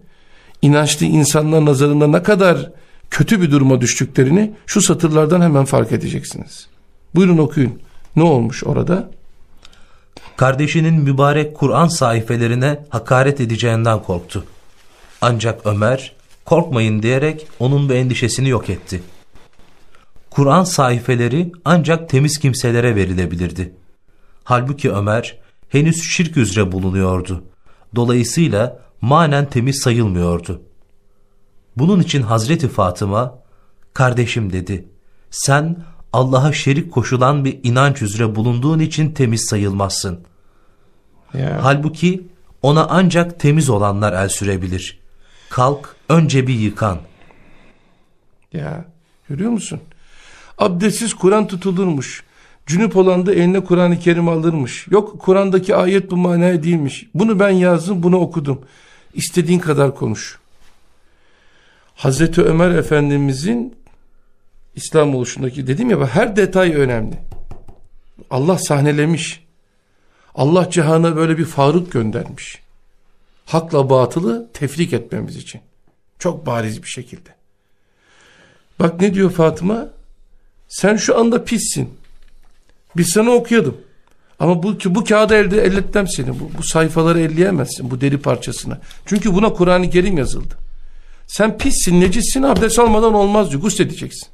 inançlı insanlar nazarında ne kadar kötü bir duruma düştüklerini şu satırlardan hemen fark edeceksiniz. Buyurun okuyun. Ne olmuş orada? Kardeşinin mübarek Kur'an sayfelerine hakaret edeceğinden korktu. Ancak Ömer korkmayın diyerek onun bu endişesini yok etti. Kur'an sayfeleri ancak temiz kimselere verilebilirdi. Halbuki Ömer henüz şirk üzere bulunuyordu. Dolayısıyla manen temiz sayılmıyordu. Bunun için Hazreti Fatıma, kardeşim dedi, sen Allah'a şerik koşulan bir inanç üzere bulunduğun için temiz sayılmazsın. Ya. Halbuki ona ancak temiz olanlar el sürebilir. Kalk önce bir yıkan. Ya görüyor musun? Abdestsiz Kur'an tutulurmuş. Cünüp olan da eline Kur'an-ı Kerim alırmış. Yok Kur'an'daki ayet bu manaya değilmiş. Bunu ben yazdım bunu okudum. İstediğin kadar konuş. Hazreti Ömer Efendimizin İslam oluşundaki dedim ya her detay önemli. Allah sahnelemiş. Allah cihana böyle bir Faruk göndermiş. Hakla batılı tefrik etmemiz için. Çok bariz bir şekilde. Bak ne diyor Fatıma? Sen şu anda pissin. Biz sana okuyalım. Ama bu, bu kağıdı elde elletmem seni. Bu, bu sayfaları elleyemezsin bu deri parçasına. Çünkü buna Kur'an-ı Kerim yazıldı. Sen pissin, necissin, abdest almadan olmaz diyor. Gusledeceksin.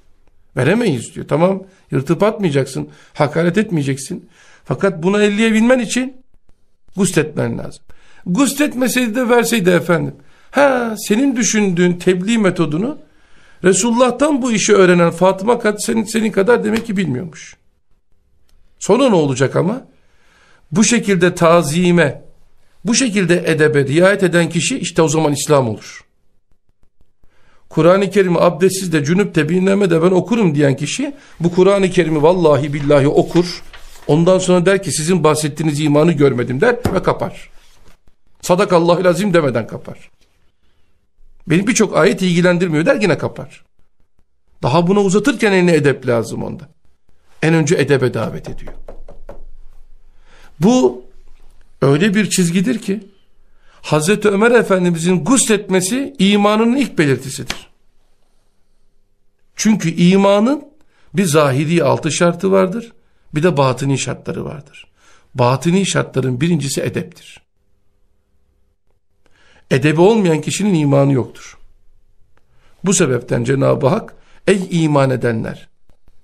Veremeyiz diyor. Tamam yırtıp atmayacaksın. Hakaret etmeyeceksin. Fakat buna elleyebilmen için gusletmen lazım. Gusletmeseydi de verseydi efendim. Ha senin düşündüğün tebliğ metodunu Resulullah'tan bu işi öğrenen Fatıma kad senin, senin kadar demek ki bilmiyormuş. Sonra ne olacak ama? Bu şekilde tazime, bu şekilde edebe riayet eden kişi işte o zaman İslam olur. Kur'an-ı Kerim'i abdestsiz de cünüp de bilmem de ben okurum diyen kişi bu Kur'an-ı Kerim'i vallahi billahi okur. Ondan sonra der ki sizin bahsettiğiniz imanı görmedim der ve kapar. Sadakallahü azim demeden kapar. Beni birçok ayet ilgilendirmiyor der yine kapar. Daha buna uzatırken eline edep lazım onda. En önce edebe davet ediyor. Bu öyle bir çizgidir ki Hazreti Ömer Efendimizin gusletmesi imanın ilk belirtisidir. Çünkü imanın bir zahiri altı şartı vardır, bir de batini şartları vardır. Batini şartların birincisi edeptir. Edebi olmayan kişinin imanı yoktur. Bu sebepten Cenab-ı Hak ey iman edenler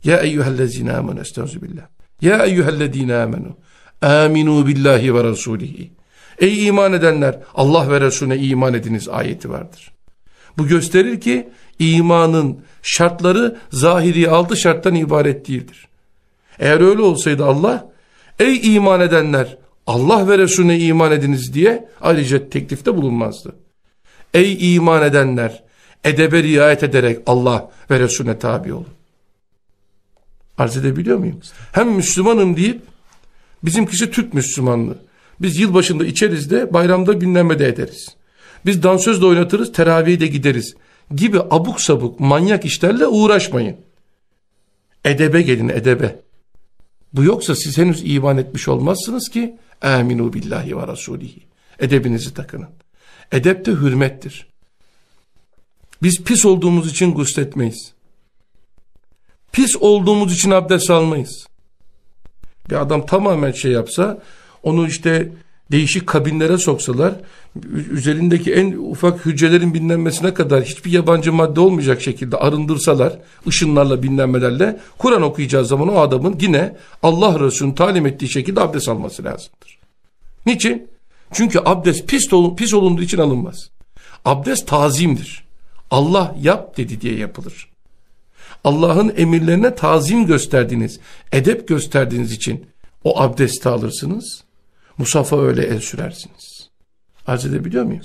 ya eyyühellezine amenu estağfirullah ya eyyühellezine amenu aminu billahi ve rasulihi ey iman edenler Allah ve Resulüne iman ediniz ayeti vardır. Bu gösterir ki imanın şartları zahiri altı şarttan ibaret değildir. Eğer öyle olsaydı Allah ey iman edenler Allah ve Resulüne iman ediniz diye ayrıca teklifte bulunmazdı. Ey iman edenler edebe riayet ederek Allah ve Resulüne tabi olun. Arz edebiliyor muyum? Hem Müslümanım deyip bizimkisi Türk Müslümanlığı. Biz yılbaşında içeriz de bayramda gündeme de ederiz. Biz dansöz de oynatırız, teravihi de gideriz. Gibi abuk sabuk manyak işlerle uğraşmayın. Edebe gelin edebe. Bu yoksa siz henüz iman etmiş olmazsınız ki aminu billahi ve rasulihi. Edebinizi takının. Edep de hürmettir. Biz pis olduğumuz için gusletmeyiz. Pis olduğumuz için abdest almayız. Bir adam tamamen şey yapsa, onu işte değişik kabinlere soksalar, üzerindeki en ufak hücrelerin binlenmesine kadar hiçbir yabancı madde olmayacak şekilde arındırsalar, ışınlarla binlenmelerle, Kur'an okuyacağı zaman o adamın yine Allah Resulü'nün talim ettiği şekilde abdest alması lazımdır. Niçin? Çünkü abdest pis, olun, pis olunduğu için alınmaz. Abdest tazimdir. Allah yap dedi diye yapılır. Allah'ın emirlerine tazim gösterdiğiniz, edep gösterdiğiniz için o abdesti alırsınız. Musafa öyle el sürersiniz. Arz edebiliyor muyum?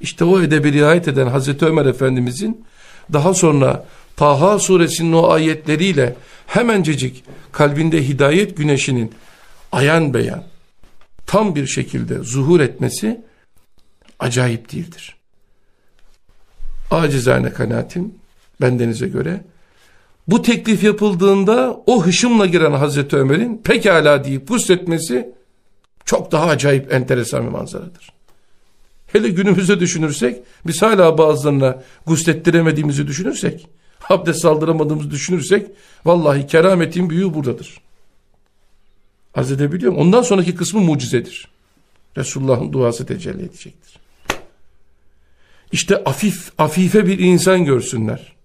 İşte o edebi riayet eden Hazreti Ömer Efendimizin daha sonra Taha suresinin o ayetleriyle hemencecik kalbinde hidayet güneşinin ayan beyan tam bir şekilde zuhur etmesi acayip değildir. Acizane kanaatim bendenize göre bu teklif yapıldığında o hışımla giren Hazreti Ömer'in pekala deyip gusletmesi çok daha acayip enteresan bir manzaradır. Hele günümüzde düşünürsek biz hala bazılarına guslettiremediğimizi düşünürsek abdest aldıramadığımızı düşünürsek vallahi kerametin büyüğü buradadır. Arz edebiliyor muyum? Ondan sonraki kısmı mucizedir. Resulullah'ın duası tecelli edecektir. İşte afif, afife bir insan görsünler.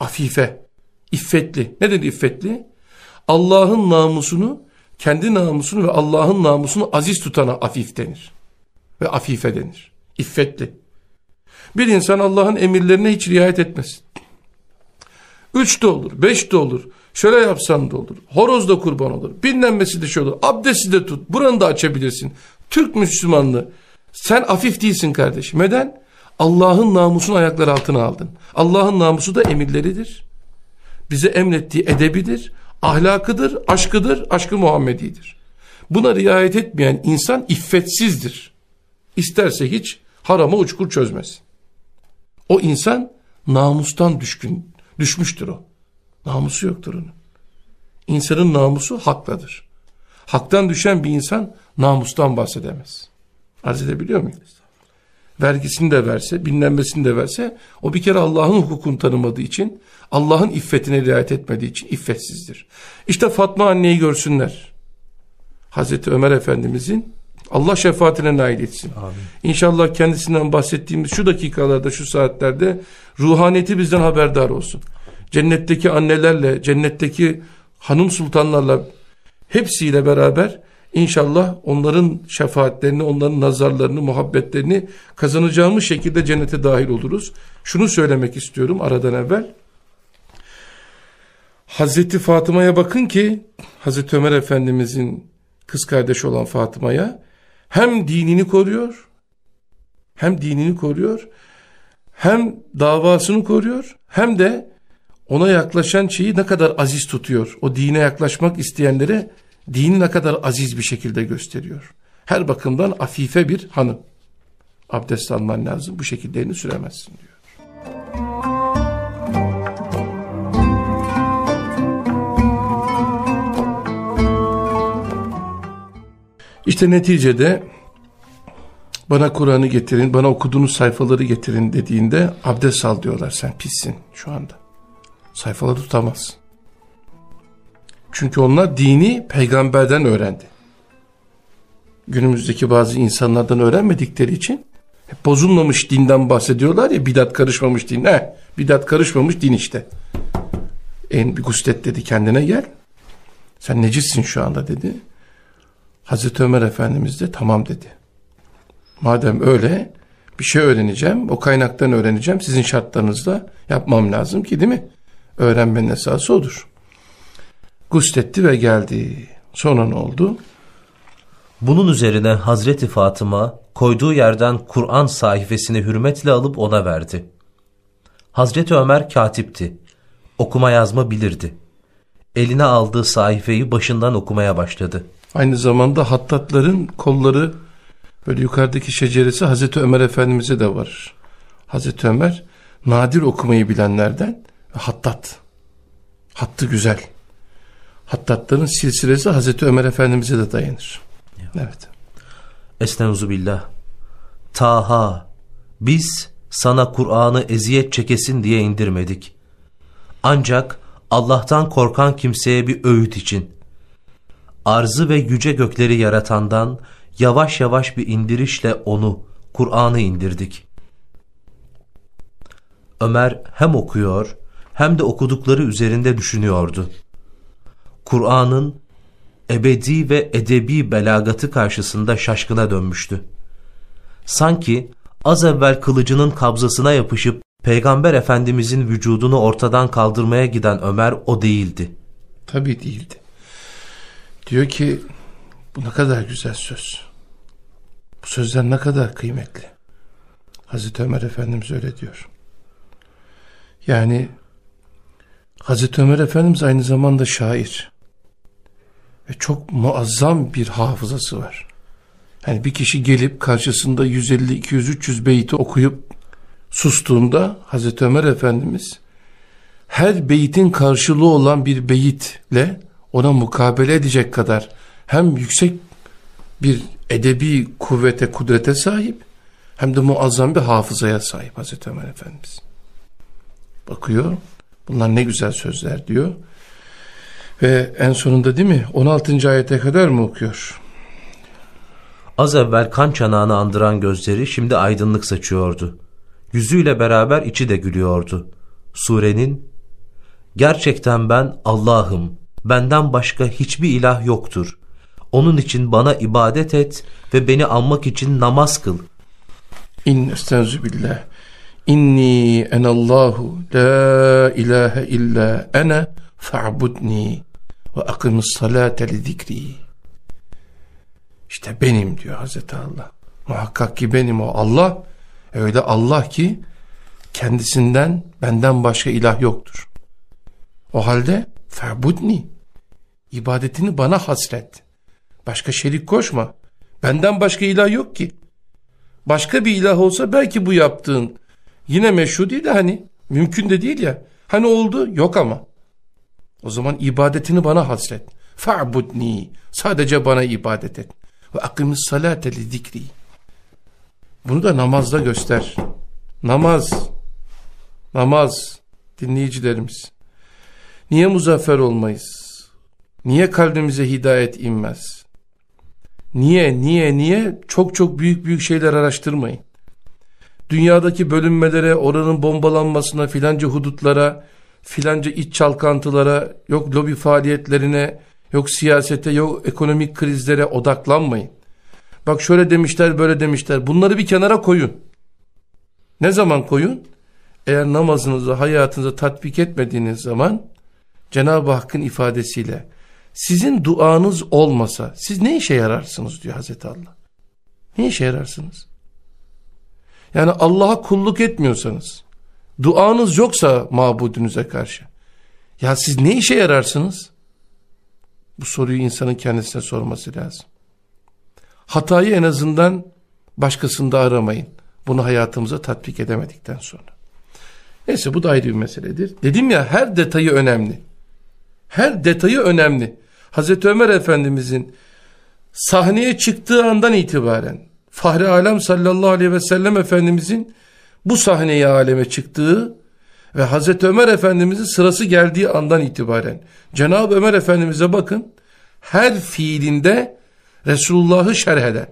Afife, iffetli. Ne dedi iffetli? Allah'ın namusunu, kendi namusunu ve Allah'ın namusunu aziz tutana afif denir. Ve afife denir. İffetli. Bir insan Allah'ın emirlerine hiç riayet etmesin. Üç de olur, beş de olur. Şöyle yapsan da olur. Horoz da kurban olur. Binlenmesi de şey olur. Abdesti de tut. Buranı da açabilirsin. Türk Müslümanlığı. Sen afif değilsin kardeşim. Neden? Allah'ın namusunu ayaklar altına aldın. Allah'ın namusu da emirleridir. Bize emrettiği edebidir, ahlakıdır, aşkıdır, aşkı Muhammedidir. Buna riayet etmeyen insan iffetsizdir. İsterse hiç harama uçkur çözmez. O insan namustan düşkün, düşmüştür o. Namusu yoktur onun. İnsanın namusu hakladır. Haktan düşen bir insan namustan bahsedemez. Arz edebiliyor muyum? vergisini de verse, binlenmesini de verse o bir kere Allah'ın hukukunu tanımadığı için Allah'ın iffetine riayet etmediği için iffetsizdir. İşte Fatma anneyi görsünler. Hazreti Ömer Efendimizin Allah şefaatine nail etsin. Amin. İnşallah kendisinden bahsettiğimiz şu dakikalarda, şu saatlerde ruhaniyeti bizden haberdar olsun. Cennetteki annelerle, cennetteki hanım sultanlarla hepsiyle beraber İnşallah onların şefaatlerini, onların nazarlarını, muhabbetlerini kazanacağımız şekilde cennete dahil oluruz. Şunu söylemek istiyorum aradan evvel. Hazreti Fatıma'ya bakın ki Hazreti Ömer Efendimizin kız kardeşi olan Fatıma'ya hem dinini koruyor hem dinini koruyor hem davasını koruyor hem de ona yaklaşan şeyi ne kadar aziz tutuyor. O dine yaklaşmak isteyenlere dini ne kadar aziz bir şekilde gösteriyor. Her bakımdan afife bir hanım. Abdest alman lazım. Bu şekilde elini süremezsin diyor. İşte neticede bana Kur'an'ı getirin, bana okuduğunuz sayfaları getirin dediğinde abdest al diyorlar sen pissin şu anda. Sayfaları tutamaz. Çünkü onlar dini peygamberden öğrendi. Günümüzdeki bazı insanlardan öğrenmedikleri için hep bozulmamış dinden bahsediyorlar ya bidat karışmamış din. Ne? Bidat karışmamış din işte. En bir guslet dedi kendine gel. Sen necissin şu anda dedi. Hazreti Ömer Efendimiz de tamam dedi. Madem öyle bir şey öğreneceğim, o kaynaktan öğreneceğim. Sizin şartlarınızda yapmam lazım ki değil mi? Öğrenmenin esası odur. Gusletti ve geldi. Sonra ne oldu? Bunun üzerine Hazreti Fatıma koyduğu yerden Kur'an sayfasını hürmetle alıp ona verdi. Hazreti Ömer katipti. Okuma yazma bilirdi. Eline aldığı sayfayı başından okumaya başladı. Aynı zamanda hattatların kolları böyle yukarıdaki şeceresi Hazreti Ömer Efendimiz'e de var. Hazreti Ömer nadir okumayı bilenlerden hattat. Hattı güzel. Hattatların silsilesi Hazreti Ömer Efendimiz'e de dayanır. Evet. Estaizu billah. Taha, biz sana Kur'an'ı eziyet çekesin diye indirmedik. Ancak Allah'tan korkan kimseye bir öğüt için. Arzı ve yüce gökleri yaratandan yavaş yavaş bir indirişle onu, Kur'an'ı indirdik. Ömer hem okuyor hem de okudukları üzerinde düşünüyordu. Kur'an'ın ebedi ve edebi belagatı karşısında şaşkına dönmüştü. Sanki az evvel kılıcının kabzasına yapışıp Peygamber Efendimizin vücudunu ortadan kaldırmaya giden Ömer o değildi. Tabii değildi. Diyor ki bu ne kadar güzel söz. Bu sözler ne kadar kıymetli. Hazreti Ömer Efendimiz öyle diyor. Yani Hazreti Ömer Efendimiz aynı zamanda şair. Ve çok muazzam bir hafızası var. Yani bir kişi gelip karşısında 150, 200, 300 beyti okuyup sustuğunda Hazreti Ömer Efendimiz her beytin karşılığı olan bir beyitle ona mukabele edecek kadar hem yüksek bir edebi kuvvete, kudrete sahip hem de muazzam bir hafızaya sahip Hazreti Ömer Efendimiz. Bakıyor, bunlar ne güzel sözler diyor. Ve en sonunda değil mi 16. ayete kadar mı okuyor? Az evvel kan çanağını andıran gözleri şimdi aydınlık saçıyordu. Yüzüyle beraber içi de gülüyordu. Surenin Gerçekten ben Allah'ım, benden başka hiçbir ilah yoktur. Onun için bana ibadet et ve beni anmak için namaz kıl. İn estenzu billah. İnni enallahu la ilahe illa ene fa'budni ve akimus salate li zikri. İşte benim diyor Hazreti Allah. Muhakkak ki benim o Allah. Öyle Allah ki kendisinden benden başka ilah yoktur. O halde fa'budni. ibadetini bana hasret. Başka şerik koşma. Benden başka ilah yok ki. Başka bir ilah olsa belki bu yaptığın yine meşru değil de hani mümkün de değil ya. Hani oldu? Yok ama. O zaman ibadetini bana hasret. Fa'budni. Sadece bana ibadet et. Ve akimis salate li zikri. Bunu da namazda göster. Namaz. Namaz. Dinleyicilerimiz. Niye muzaffer olmayız? Niye kalbimize hidayet inmez? Niye, niye, niye? Çok çok büyük büyük şeyler araştırmayın. Dünyadaki bölünmelere, oranın bombalanmasına, filanca hudutlara, filanca iç çalkantılara, yok lobi faaliyetlerine, yok siyasete, yok ekonomik krizlere odaklanmayın. Bak şöyle demişler, böyle demişler. Bunları bir kenara koyun. Ne zaman koyun? Eğer namazınızı, hayatınıza tatbik etmediğiniz zaman Cenab-ı Hakk'ın ifadesiyle sizin duanız olmasa siz ne işe yararsınız diyor Hazreti Allah. Ne işe yararsınız? Yani Allah'a kulluk etmiyorsanız, duanız yoksa mabudunuza karşı, ya siz ne işe yararsınız? Bu soruyu insanın kendisine sorması lazım. Hatayı en azından başkasında aramayın. Bunu hayatımıza tatbik edemedikten sonra. Neyse bu da ayrı bir meseledir. Dedim ya her detayı önemli. Her detayı önemli. Hazreti Ömer Efendimizin sahneye çıktığı andan itibaren Fahri Alem sallallahu aleyhi ve sellem Efendimizin bu sahneye aleme çıktığı ve Hazreti Ömer Efendimizin sırası geldiği andan itibaren Cenab-ı Ömer Efendimiz'e bakın her fiilinde Resulullah'ı şerh eden,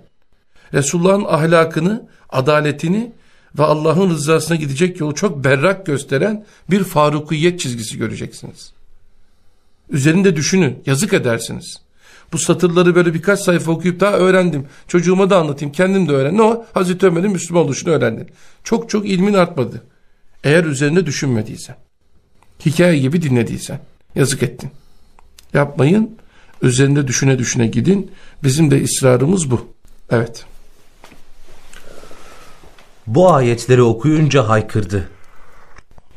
Resulullah'ın ahlakını, adaletini ve Allah'ın rızasına gidecek yolu çok berrak gösteren bir farukiyet çizgisi göreceksiniz. Üzerinde düşünün, yazık edersiniz. Bu satırları böyle birkaç sayfa okuyup daha öğrendim. Çocuğuma da anlatayım, kendim de öğrendim. O Hazreti Ömer'in Müslüman oluşunu öğrendin. Çok çok ilmin artmadı. Eğer üzerinde düşünmediysen, hikaye gibi dinlediysen, yazık ettin. Yapmayın, üzerinde düşüne düşüne gidin. Bizim de ısrarımız bu. Evet. Bu ayetleri okuyunca haykırdı.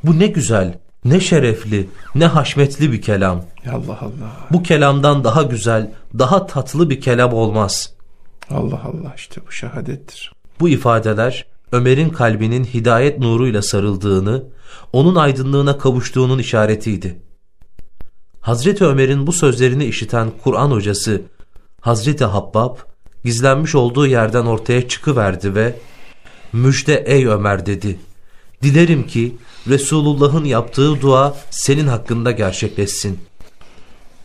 Bu ne güzel, ne şerefli, ne haşmetli bir kelam. Allah Allah. Bu kelamdan daha güzel, daha tatlı bir kelam olmaz. Allah Allah işte bu şehadettir. Bu ifadeler Ömer'in kalbinin hidayet nuruyla sarıldığını, onun aydınlığına kavuştuğunun işaretiydi. Hazreti Ömer'in bu sözlerini işiten Kur'an hocası Hazreti Habbab gizlenmiş olduğu yerden ortaya çıkıverdi ve müjde ey Ömer dedi. Dilerim ki Resulullah'ın yaptığı dua senin hakkında gerçekleşsin.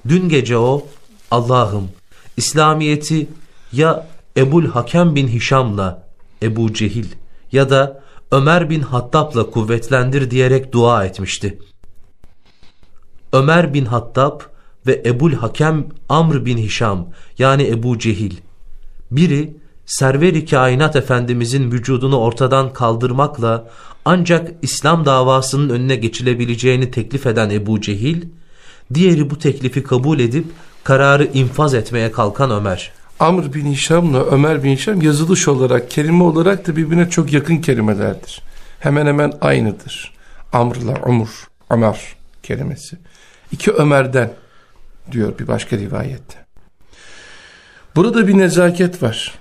Dün gece o Allah'ım İslamiyeti ya Ebul Hakem bin Hişam'la Ebu Cehil ya da Ömer bin Hattab'la kuvvetlendir diyerek dua etmişti. Ömer bin Hattab ve Ebul Hakem Amr bin Hişam yani Ebu Cehil. Biri Server-i Kainat Efendimizin vücudunu ortadan kaldırmakla ancak İslam davasının önüne geçilebileceğini teklif eden Ebu Cehil, diğeri bu teklifi kabul edip kararı infaz etmeye kalkan Ömer. Amr bin Hişam'la Ömer bin Hişam yazılış olarak, kelime olarak da birbirine çok yakın kelimelerdir. Hemen hemen aynıdır. Amr'la Umur, Ömer kelimesi. İki Ömer'den diyor bir başka rivayette. Burada bir nezaket var.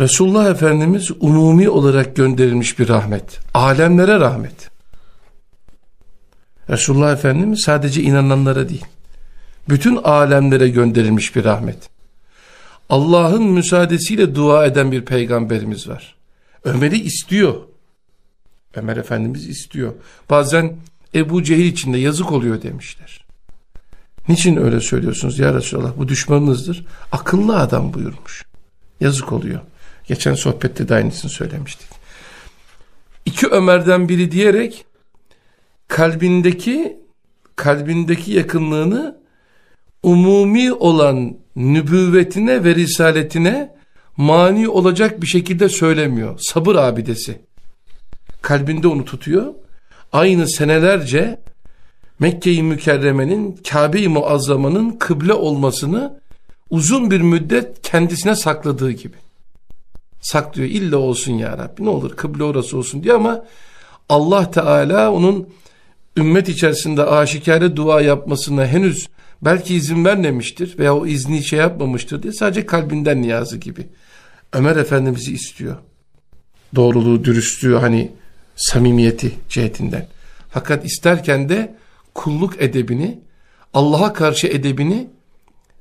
Resulullah Efendimiz umumi olarak gönderilmiş bir rahmet. Alemlere rahmet. Resulullah Efendimiz sadece inananlara değil. Bütün alemlere gönderilmiş bir rahmet. Allah'ın müsaadesiyle dua eden bir peygamberimiz var. Ömer'i istiyor. Ömer Efendimiz istiyor. Bazen Ebu Cehil içinde yazık oluyor demişler. Niçin öyle söylüyorsunuz ya Resulallah bu düşmanınızdır. Akıllı adam buyurmuş. Yazık oluyor. Geçen sohbette de aynısını söylemiştik. İki Ömer'den biri diyerek kalbindeki kalbindeki yakınlığını umumi olan nübüvvetine ve risaletine mani olacak bir şekilde söylemiyor. Sabır abidesi. Kalbinde onu tutuyor. Aynı senelerce Mekke-i Mükerreme'nin Kabe-i Muazzama'nın kıble olmasını uzun bir müddet kendisine sakladığı gibi. Saklıyor illa olsun ya Rabbi ne olur kıble orası olsun diye ama Allah Teala onun ümmet içerisinde aşikare dua yapmasına henüz belki izin vermemiştir veya o izni şey yapmamıştır diye sadece kalbinden niyazı gibi. Ömer Efendimiz'i istiyor. Doğruluğu, dürüstlüğü hani samimiyeti cihetinden. Fakat isterken de kulluk edebini, Allah'a karşı edebini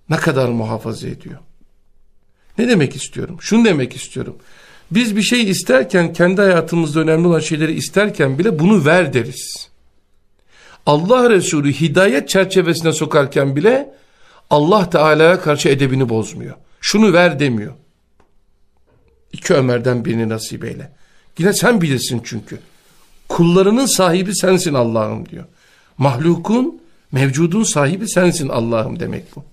ne kadar muhafaza ediyor. Ne demek istiyorum? Şunu demek istiyorum. Biz bir şey isterken kendi hayatımızda önemli olan şeyleri isterken bile bunu ver deriz. Allah Resulü hidayet çerçevesine sokarken bile Allah Teala'ya karşı edebini bozmuyor. Şunu ver demiyor. İki Ömer'den birini nasip eyle. Yine sen bilirsin çünkü. Kullarının sahibi sensin Allah'ım diyor. Mahlukun, mevcudun sahibi sensin Allah'ım demek bu.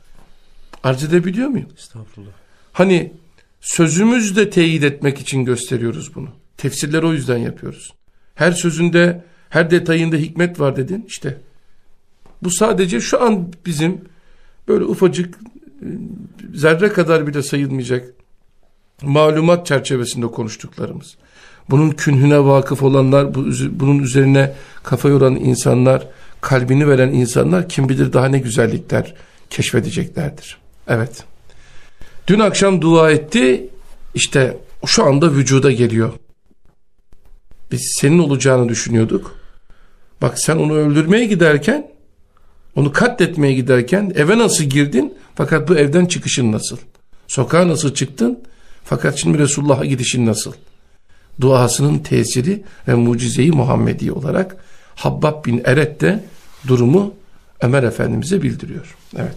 Arz edebiliyor muyum? Estağfurullah. Hani sözümüzle teyit etmek için gösteriyoruz bunu. Tefsirleri o yüzden yapıyoruz. Her sözünde, her detayında hikmet var dedin. İşte bu sadece şu an bizim böyle ufacık e, zerre kadar bile sayılmayacak malumat çerçevesinde konuştuklarımız. Bunun künhüne vakıf olanlar, bunun üzerine kafa yoran insanlar, kalbini veren insanlar kim bilir daha ne güzellikler keşfedeceklerdir. Evet. Dün akşam dua etti. İşte şu anda vücuda geliyor. Biz senin olacağını düşünüyorduk. Bak sen onu öldürmeye giderken, onu katletmeye giderken eve nasıl girdin? Fakat bu evden çıkışın nasıl? Sokağa nasıl çıktın? Fakat şimdi Resulullah'a gidişin nasıl? Duasının tesiri ve mucizeyi Muhammedi olarak Habbab bin Eret de durumu Ömer Efendimiz'e bildiriyor. Evet.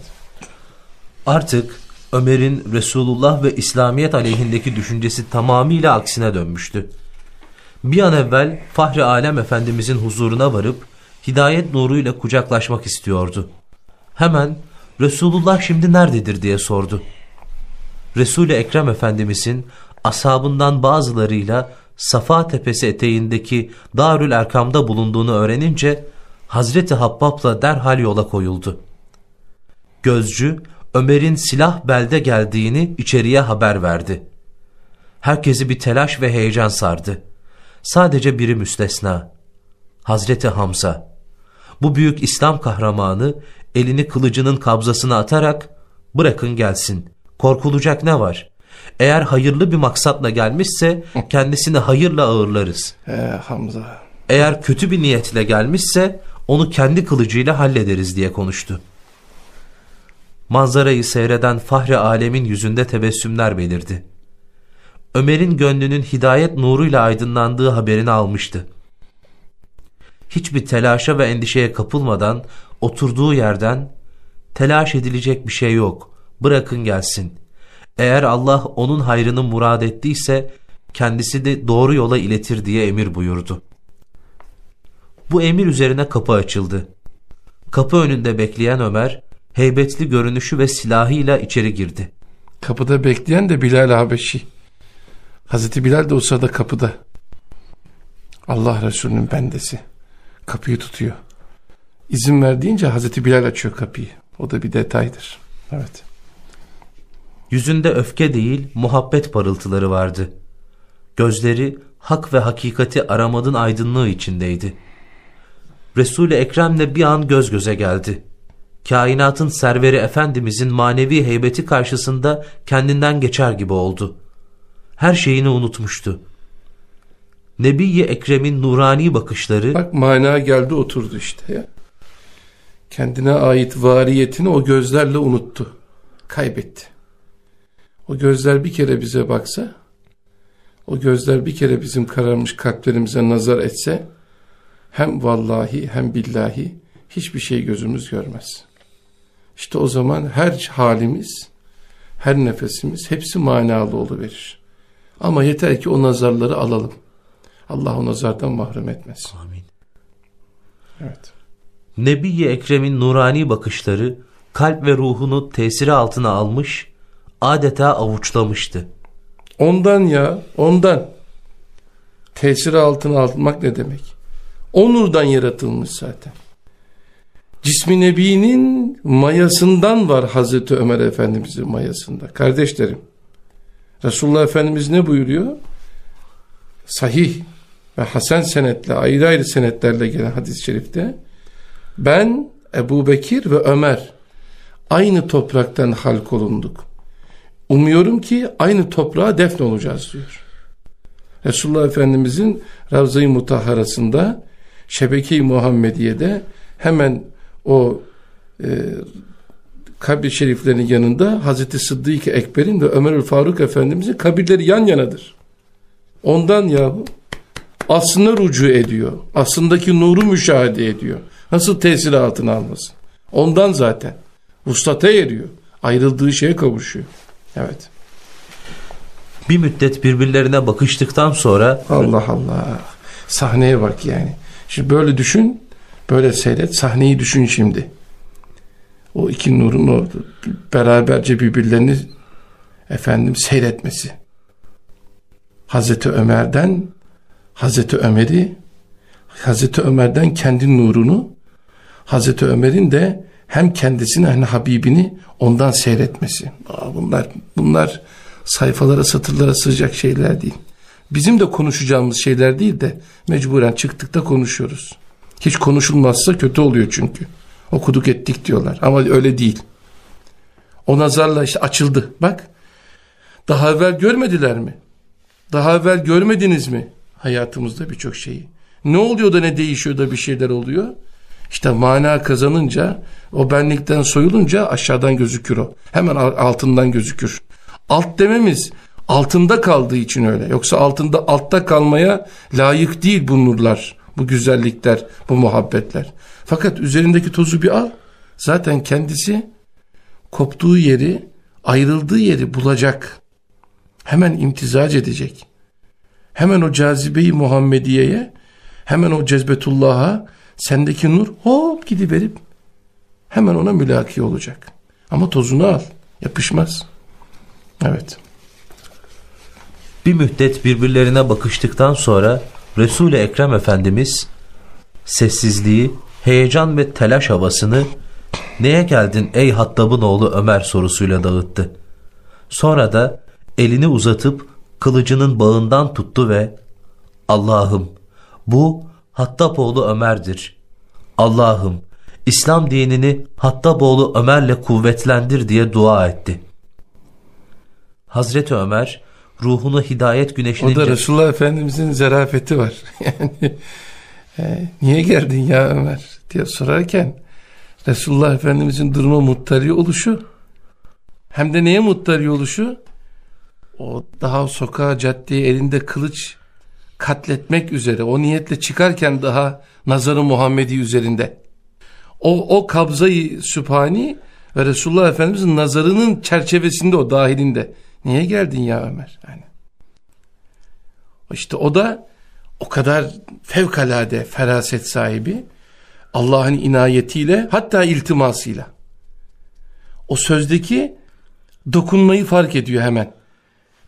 Artık Ömer'in Resulullah ve İslamiyet aleyhindeki düşüncesi tamamıyla aksine dönmüştü. Bir an evvel Fahri Alem Efendimizin huzuruna varıp hidayet nuruyla kucaklaşmak istiyordu. Hemen Resulullah şimdi nerededir diye sordu. Resul-i Ekrem Efendimizin ashabından bazılarıyla Safa Tepesi eteğindeki Darül Erkam'da bulunduğunu öğrenince Hazreti Habbab'la derhal yola koyuldu. Gözcü Ömer'in silah belde geldiğini içeriye haber verdi. Herkesi bir telaş ve heyecan sardı. Sadece biri müstesna. Hazreti Hamza. Bu büyük İslam kahramanı elini kılıcının kabzasına atarak bırakın gelsin. Korkulacak ne var? Eğer hayırlı bir maksatla gelmişse *laughs* kendisini hayırla ağırlarız. Ee, Hamza. Eğer kötü bir niyetle gelmişse onu kendi kılıcıyla hallederiz diye konuştu. Manzarayı seyreden Fahri Alem'in yüzünde tebessümler belirdi. Ömer'in gönlünün hidayet nuruyla aydınlandığı haberini almıştı. Hiçbir telaşa ve endişeye kapılmadan oturduğu yerden telaş edilecek bir şey yok bırakın gelsin. Eğer Allah onun hayrını murad ettiyse kendisi de doğru yola iletir diye emir buyurdu. Bu emir üzerine kapı açıldı. Kapı önünde bekleyen Ömer heybetli görünüşü ve silahıyla içeri girdi. Kapıda bekleyen de Bilal Habeşi. Hazreti Bilal de o sırada kapıda. Allah Resulü'nün bendesi. Kapıyı tutuyor. İzin verdiğince Hazreti Bilal açıyor kapıyı. O da bir detaydır. Evet. Yüzünde öfke değil muhabbet parıltıları vardı. Gözleri hak ve hakikati aramadın aydınlığı içindeydi. Resul-i Ekrem'le bir an göz göze geldi. Kainatın serveri Efendimizin manevi heybeti karşısında kendinden geçer gibi oldu. Her şeyini unutmuştu. Nebi-i Ekrem'in nurani bakışları... Bak mana geldi oturdu işte ya. Kendine ait variyetini o gözlerle unuttu. Kaybetti. O gözler bir kere bize baksa, o gözler bir kere bizim kararmış kalplerimize nazar etse, hem vallahi hem billahi hiçbir şey gözümüz görmez. İşte o zaman her halimiz, her nefesimiz hepsi manalı oluverir. Ama yeter ki o nazarları alalım. Allah o nazardan mahrum etmez. Amin. Evet. Nebi-i Ekrem'in nurani bakışları kalp ve ruhunu tesiri altına almış, adeta avuçlamıştı. Ondan ya, ondan. Tesiri altına almak ne demek? O nurdan yaratılmış zaten. Cismi Nebi'nin mayasından var Hazreti Ömer Efendimizin mayasında. Kardeşlerim, Resulullah Efendimiz ne buyuruyor? Sahih ve hasen senetle, ayrı ayrı senetlerle gelen hadis-i şerifte, ben, Ebu Bekir ve Ömer aynı topraktan halk olunduk. Umuyorum ki aynı toprağa defne olacağız diyor. Resulullah Efendimizin Ravza-i Mutahharasında Şebeke-i Muhammediye'de hemen o e, kabir şeriflerinin yanında Hazreti Sıddık Ekber'in ve Ömer Faruk Efendimizin kabirleri yan yanadır. Ondan yahu aslında rucu ediyor. Aslındaki nuru müşahede ediyor. Nasıl tesiri altına almasın? Ondan zaten. Vuslata eriyor. Ayrıldığı şeye kavuşuyor. Evet. Bir müddet birbirlerine bakıştıktan sonra Allah Allah. Sahneye bak yani. Şimdi böyle düşün, böyle seyret. Sahneyi düşün şimdi. O iki nurun o beraberce birbirlerini efendim seyretmesi. Hazreti Ömer'den Hazreti Ömer'i Hazreti Ömer'den kendi nurunu Hazreti Ömer'in de hem kendisini hem Habibini ondan seyretmesi. Aa, bunlar bunlar sayfalara satırlara sığacak şeyler değil. Bizim de konuşacağımız şeyler değil de mecburen çıktık da konuşuyoruz. Hiç konuşulmazsa kötü oluyor çünkü. Okuduk ettik diyorlar ama öyle değil. O nazarla işte açıldı. Bak daha evvel görmediler mi? Daha evvel görmediniz mi hayatımızda birçok şeyi? Ne oluyor da ne değişiyor da bir şeyler oluyor? İşte mana kazanınca o benlikten soyulunca aşağıdan gözükür o. Hemen altından gözükür. Alt dememiz altında kaldığı için öyle. Yoksa altında altta kalmaya layık değil bu nurlar, bu güzellikler, bu muhabbetler. Fakat üzerindeki tozu bir al. Zaten kendisi koptuğu yeri, ayrıldığı yeri bulacak. Hemen imtizac edecek. Hemen o cazibeyi Muhammediye'ye, hemen o cezbetullah'a, sendeki nur hop gidiverip hemen ona mülaki olacak. Ama tozunu al, yapışmaz. Evet. Bir müddet birbirlerine bakıştıktan sonra Resul-i Ekrem Efendimiz sessizliği, heyecan ve telaş havasını neye geldin ey Hattab'ın oğlu Ömer sorusuyla dağıttı. Sonra da elini uzatıp kılıcının bağından tuttu ve Allah'ım bu Hattab oğlu Ömer'dir. Allah'ım İslam dinini Hattab oğlu Ömer'le kuvvetlendir diye dua etti. Hazreti Ömer ruhunu hidayet güneşinin... O da Resulullah Efendimizin zerafeti var. *laughs* Yani e, niye geldin ya Ömer diye sorarken Resulullah Efendimizin duruma muttari oluşu hem de neye muttari oluşu? O daha sokağa caddeye elinde kılıç katletmek üzere o niyetle çıkarken daha nazarı Muhammedi üzerinde. O, o kabzayı sübhani ve Resulullah Efendimizin nazarının çerçevesinde o dahilinde niye geldin ya Ömer yani işte o da o kadar fevkalade feraset sahibi Allah'ın inayetiyle hatta iltimasıyla o sözdeki dokunmayı fark ediyor hemen.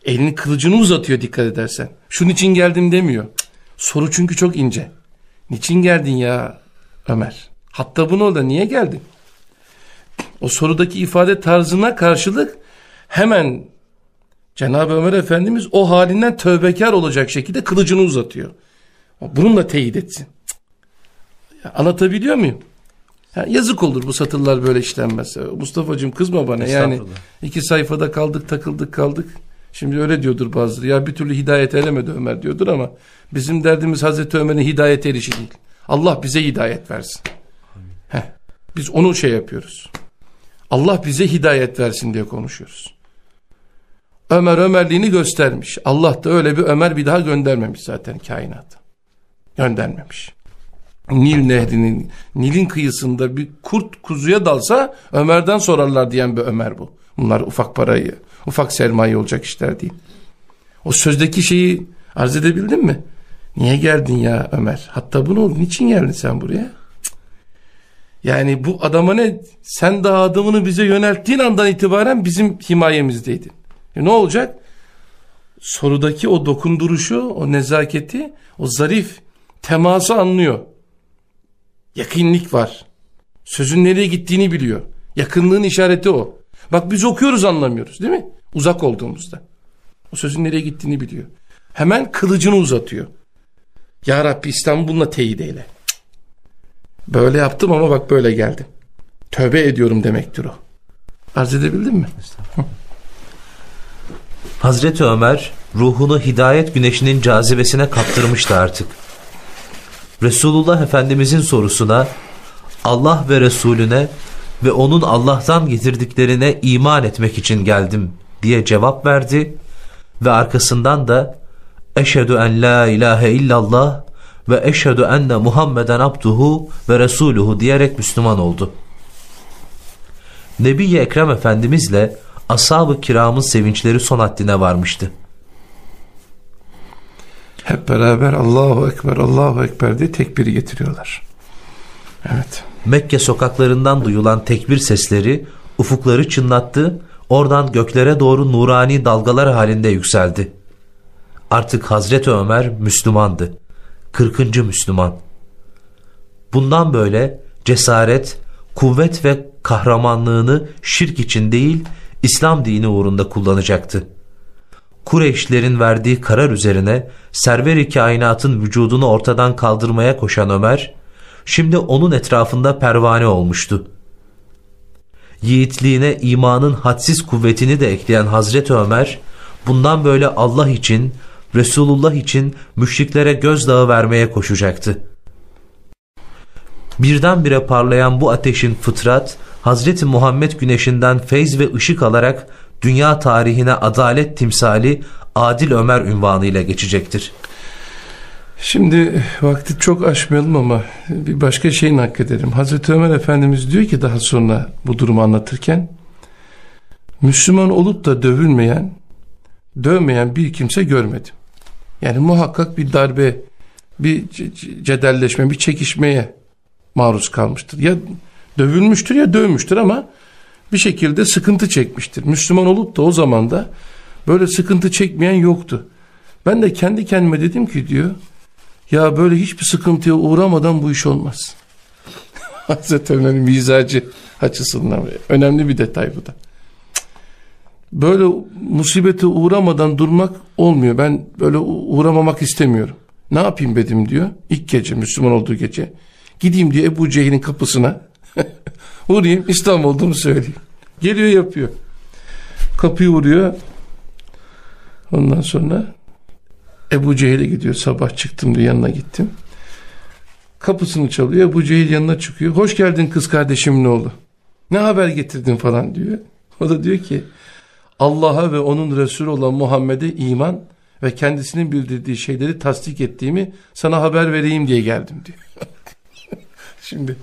Elini kılıcını uzatıyor dikkat edersen. Şunun için geldim demiyor. Soru çünkü çok ince. Niçin geldin ya Ömer? Hatta bunu da niye geldin? O sorudaki ifade tarzına karşılık hemen Cenab-ı Ömer Efendimiz o halinden tövbekar olacak şekilde kılıcını uzatıyor. Bununla teyit etsin. Anlatabiliyor muyum? Ya yazık olur bu satırlar böyle işlenmez. Mustafa'cığım kızma bana yani iki sayfada kaldık takıldık kaldık. Şimdi öyle diyordur bazıları ya bir türlü hidayet eremedi Ömer diyordur ama bizim derdimiz Hazreti Ömer'in hidayet erişi değil. Allah bize hidayet versin. Heh, biz onu şey yapıyoruz. Allah bize hidayet versin diye konuşuyoruz. Ömer Ömerliğini göstermiş. Allah da öyle bir Ömer bir daha göndermemiş zaten kainata. Göndermemiş. Nil nehrinin, Nil'in kıyısında bir kurt kuzuya dalsa Ömer'den sorarlar diyen bir Ömer bu. Bunlar ufak parayı, ufak sermaye olacak işler değil. O sözdeki şeyi arz edebildin mi? Niye geldin ya Ömer? Hatta bunu niçin geldin sen buraya? Yani bu adama ne? Sen daha adamını bize yönelttiğin andan itibaren bizim himayemizdeydin. E ne olacak? Sorudaki o dokunduruşu, o nezaketi, o zarif teması anlıyor. Yakınlık var. Sözün nereye gittiğini biliyor. Yakınlığın işareti o. Bak biz okuyoruz anlamıyoruz değil mi? Uzak olduğumuzda. O sözün nereye gittiğini biliyor. Hemen kılıcını uzatıyor. Ya Rabbi İslam'ı bununla teyit eyle. Böyle yaptım ama bak böyle geldim. Tövbe ediyorum demektir o. Arz edebildim mi? *laughs* Hazreti Ömer ruhunu hidayet güneşinin cazibesine kaptırmıştı artık. Resulullah Efendimizin sorusuna Allah ve Resulüne ve onun Allah'tan getirdiklerine iman etmek için geldim diye cevap verdi ve arkasından da Eşhedü en la ilahe illallah ve eşhedü enne Muhammeden abduhu ve resuluhu diyerek Müslüman oldu. Nebi Ekrem Efendimizle ashab-ı kiramın sevinçleri son haddine varmıştı. Hep beraber Allahu Ekber, Allahu Ekber diye tekbir getiriyorlar. Evet. Mekke sokaklarından duyulan tekbir sesleri ufukları çınlattı, oradan göklere doğru nurani dalgalar halinde yükseldi. Artık Hazreti Ömer Müslümandı. 40. Müslüman. Bundan böyle cesaret, kuvvet ve kahramanlığını şirk için değil, İslam dini uğrunda kullanacaktı. Kureyşlerin verdiği karar üzerine server-i kainatın vücudunu ortadan kaldırmaya koşan Ömer, şimdi onun etrafında pervane olmuştu. Yiğitliğine imanın hadsiz kuvvetini de ekleyen Hazreti Ömer, bundan böyle Allah için, Resulullah için müşriklere gözdağı vermeye koşacaktı. Birdenbire parlayan bu ateşin fıtrat, Hazreti Muhammed güneşinden feyz ve ışık alarak dünya tarihine adalet timsali Adil Ömer ünvanıyla geçecektir. Şimdi vakti çok aşmayalım ama bir başka şeyin hak edelim. Hazreti Ömer Efendimiz diyor ki daha sonra bu durumu anlatırken Müslüman olup da dövülmeyen, dövmeyen bir kimse görmedim. Yani muhakkak bir darbe, bir cedelleşme, bir çekişmeye maruz kalmıştır. Ya dövülmüştür ya dövmüştür ama bir şekilde sıkıntı çekmiştir. Müslüman olup da o zaman da böyle sıkıntı çekmeyen yoktu. Ben de kendi kendime dedim ki diyor ya böyle hiçbir sıkıntıya uğramadan bu iş olmaz. *laughs* Hazreti Ömer'in mizacı açısından önemli bir detay bu da. Böyle musibete uğramadan durmak olmuyor. Ben böyle uğramamak istemiyorum. Ne yapayım dedim diyor. İlk gece Müslüman olduğu gece. Gideyim diye Ebu Cehil'in kapısına *laughs* uğrayayım İslam olduğunu söyleyeyim. Geliyor yapıyor. Kapıyı vuruyor. Ondan sonra Ebu Cehil'e gidiyor. Sabah çıktım diye yanına gittim. Kapısını çalıyor. Ebu Cehil yanına çıkıyor. Hoş geldin kız kardeşimin oğlu. Ne haber getirdin falan diyor. O da diyor ki Allah'a ve onun Resulü olan Muhammed'e iman ve kendisinin bildirdiği şeyleri tasdik ettiğimi sana haber vereyim diye geldim diyor. *laughs* Şimdi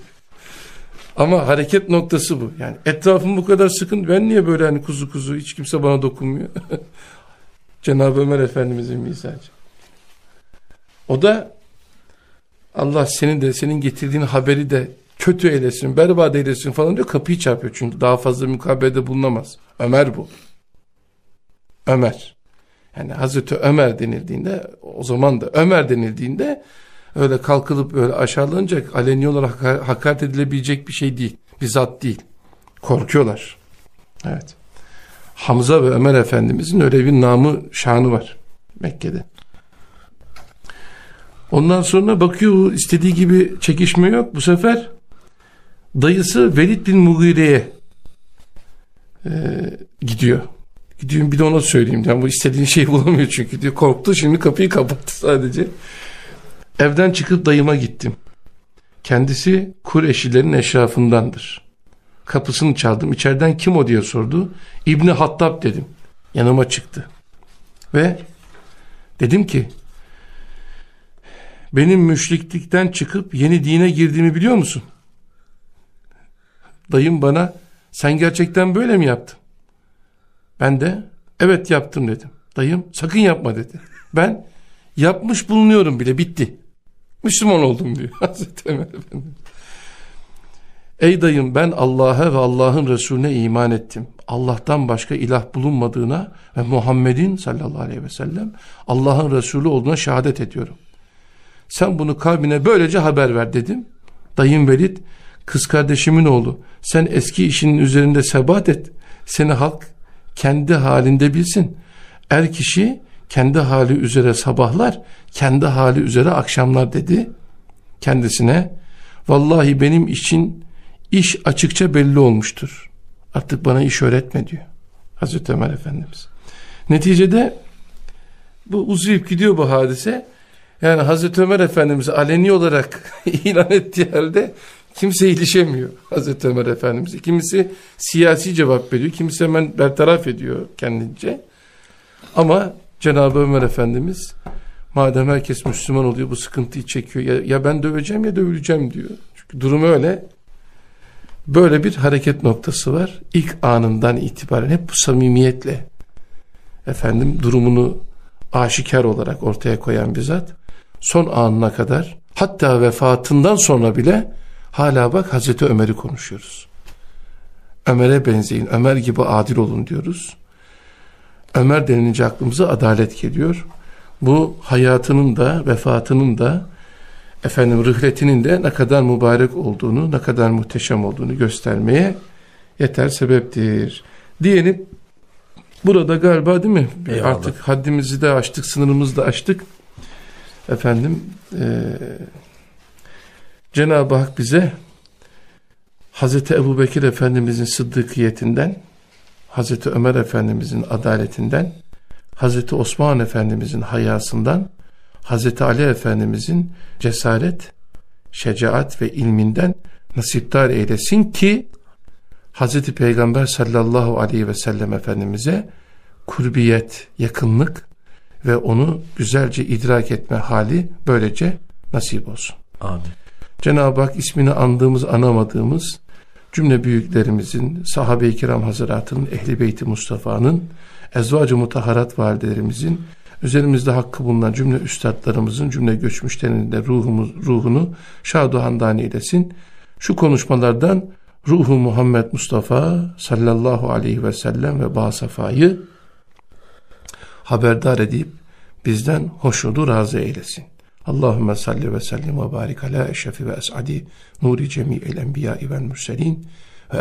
ama hareket noktası bu. Yani etrafım bu kadar sıkın. Ben niye böyle hani kuzu kuzu hiç kimse bana dokunmuyor. *laughs* Cenab-ı Ömer Efendimizin mizacı. O da Allah senin de senin getirdiğin haberi de kötü eylesin, berbat eylesin falan diyor. Kapıyı çarpıyor çünkü daha fazla mukabelede bulunamaz. Ömer bu. Ömer. Yani Hazreti Ömer denildiğinde o zaman da Ömer denildiğinde öyle kalkılıp böyle aşağılanacak aleni olarak hakaret edilebilecek bir şey değil. Bir zat değil. Korkuyorlar. Evet. Hamza ve Ömer Efendimizin öyle bir namı şanı var Mekke'de. Ondan sonra bakıyor istediği gibi çekişme yok. Bu sefer dayısı Velid bin Mughire'ye e, gidiyor. Gidiyorum bir de ona söyleyeyim. Yani bu istediğin şeyi bulamıyor çünkü diyor. Korktu şimdi kapıyı kapattı sadece. Evden çıkıp dayıma gittim. Kendisi Kureşilerin eşrafındandır. Kapısını çaldım. İçeriden kim o diye sordu. İbni Hattab dedim. Yanıma çıktı. Ve dedim ki benim müşriklikten çıkıp yeni dine girdiğimi biliyor musun? Dayım bana sen gerçekten böyle mi yaptın? Ben de evet yaptım dedim. Dayım sakın yapma dedi. Ben yapmış bulunuyorum bile bitti. Müslüman oldum diyor *laughs* Hazreti Ömer Efendi. Ey dayım ben Allah'a ve Allah'ın Resulüne iman ettim. Allah'tan başka ilah bulunmadığına ve Muhammed'in sallallahu aleyhi ve sellem Allah'ın Resulü olduğuna şehadet ediyorum. Sen bunu kavmine böylece haber ver dedim. Dayım Velid kız kardeşimin oğlu sen eski işinin üzerinde sebat et. Seni halk kendi halinde bilsin. Er kişi kendi hali üzere sabahlar, kendi hali üzere akşamlar dedi. Kendisine vallahi benim için iş açıkça belli olmuştur. Artık bana iş öğretme diyor. Hazreti Ömer Efendimiz. Neticede bu uzayıp gidiyor bu hadise. Yani Hazreti Ömer Efendimiz aleni olarak *laughs* ilan ettiği halde kimse ilişemiyor Hazreti Ömer Efendimiz. Kimisi siyasi cevap veriyor, kimisi hemen bertaraf ediyor kendince. Ama Cenab-ı Ömer Efendimiz madem herkes Müslüman oluyor bu sıkıntıyı çekiyor. Ya, ya ben döveceğim ya dövüleceğim diyor. Çünkü durumu öyle. Böyle bir hareket noktası var. İlk anından itibaren hep bu samimiyetle efendim durumunu aşikar olarak ortaya koyan bir zat son anına kadar hatta vefatından sonra bile hala bak Hazreti Ömer'i konuşuyoruz. Ömer'e benzeyin, Ömer gibi adil olun diyoruz. Ömer denilince aklımıza adalet geliyor. Bu hayatının da vefatının da efendim rıhletinin de ne kadar mübarek olduğunu, ne kadar muhteşem olduğunu göstermeye yeter sebeptir. Diyelim burada galiba değil mi? Eyvallah. Artık haddimizi de aştık, sınırımızı da aştık. Efendim e, Cenab-ı Hak bize Hazreti Ebu Bekir Efendimizin sıddıkiyetinden Hazreti Ömer Efendimizin adaletinden, Hazreti Osman Efendimizin hayasından, Hazreti Ali Efendimizin cesaret, şecaat ve ilminden nasiptar eylesin ki Hazreti Peygamber sallallahu aleyhi ve sellem Efendimiz'e kurbiyet, yakınlık ve onu güzelce idrak etme hali böylece nasip olsun. Amin. Cenab-ı Hak ismini andığımız, anamadığımız cümle büyüklerimizin, sahabe-i kiram hazıratının, ehli beyti Mustafa'nın, ezvacı mutaharat validelerimizin, üzerimizde hakkı bulunan cümle üstadlarımızın, cümle göçmüşlerinin de ruhumuz, ruhunu şad-ı handan eylesin. Şu konuşmalardan ruhu Muhammed Mustafa sallallahu aleyhi ve sellem ve Basafa'yı haberdar edip bizden hoşnudu razı eylesin. Allahümme salli ve sellim ve barik ala eşrefi ve es'adi nuri cemi'il enbiyai vel mürselin ve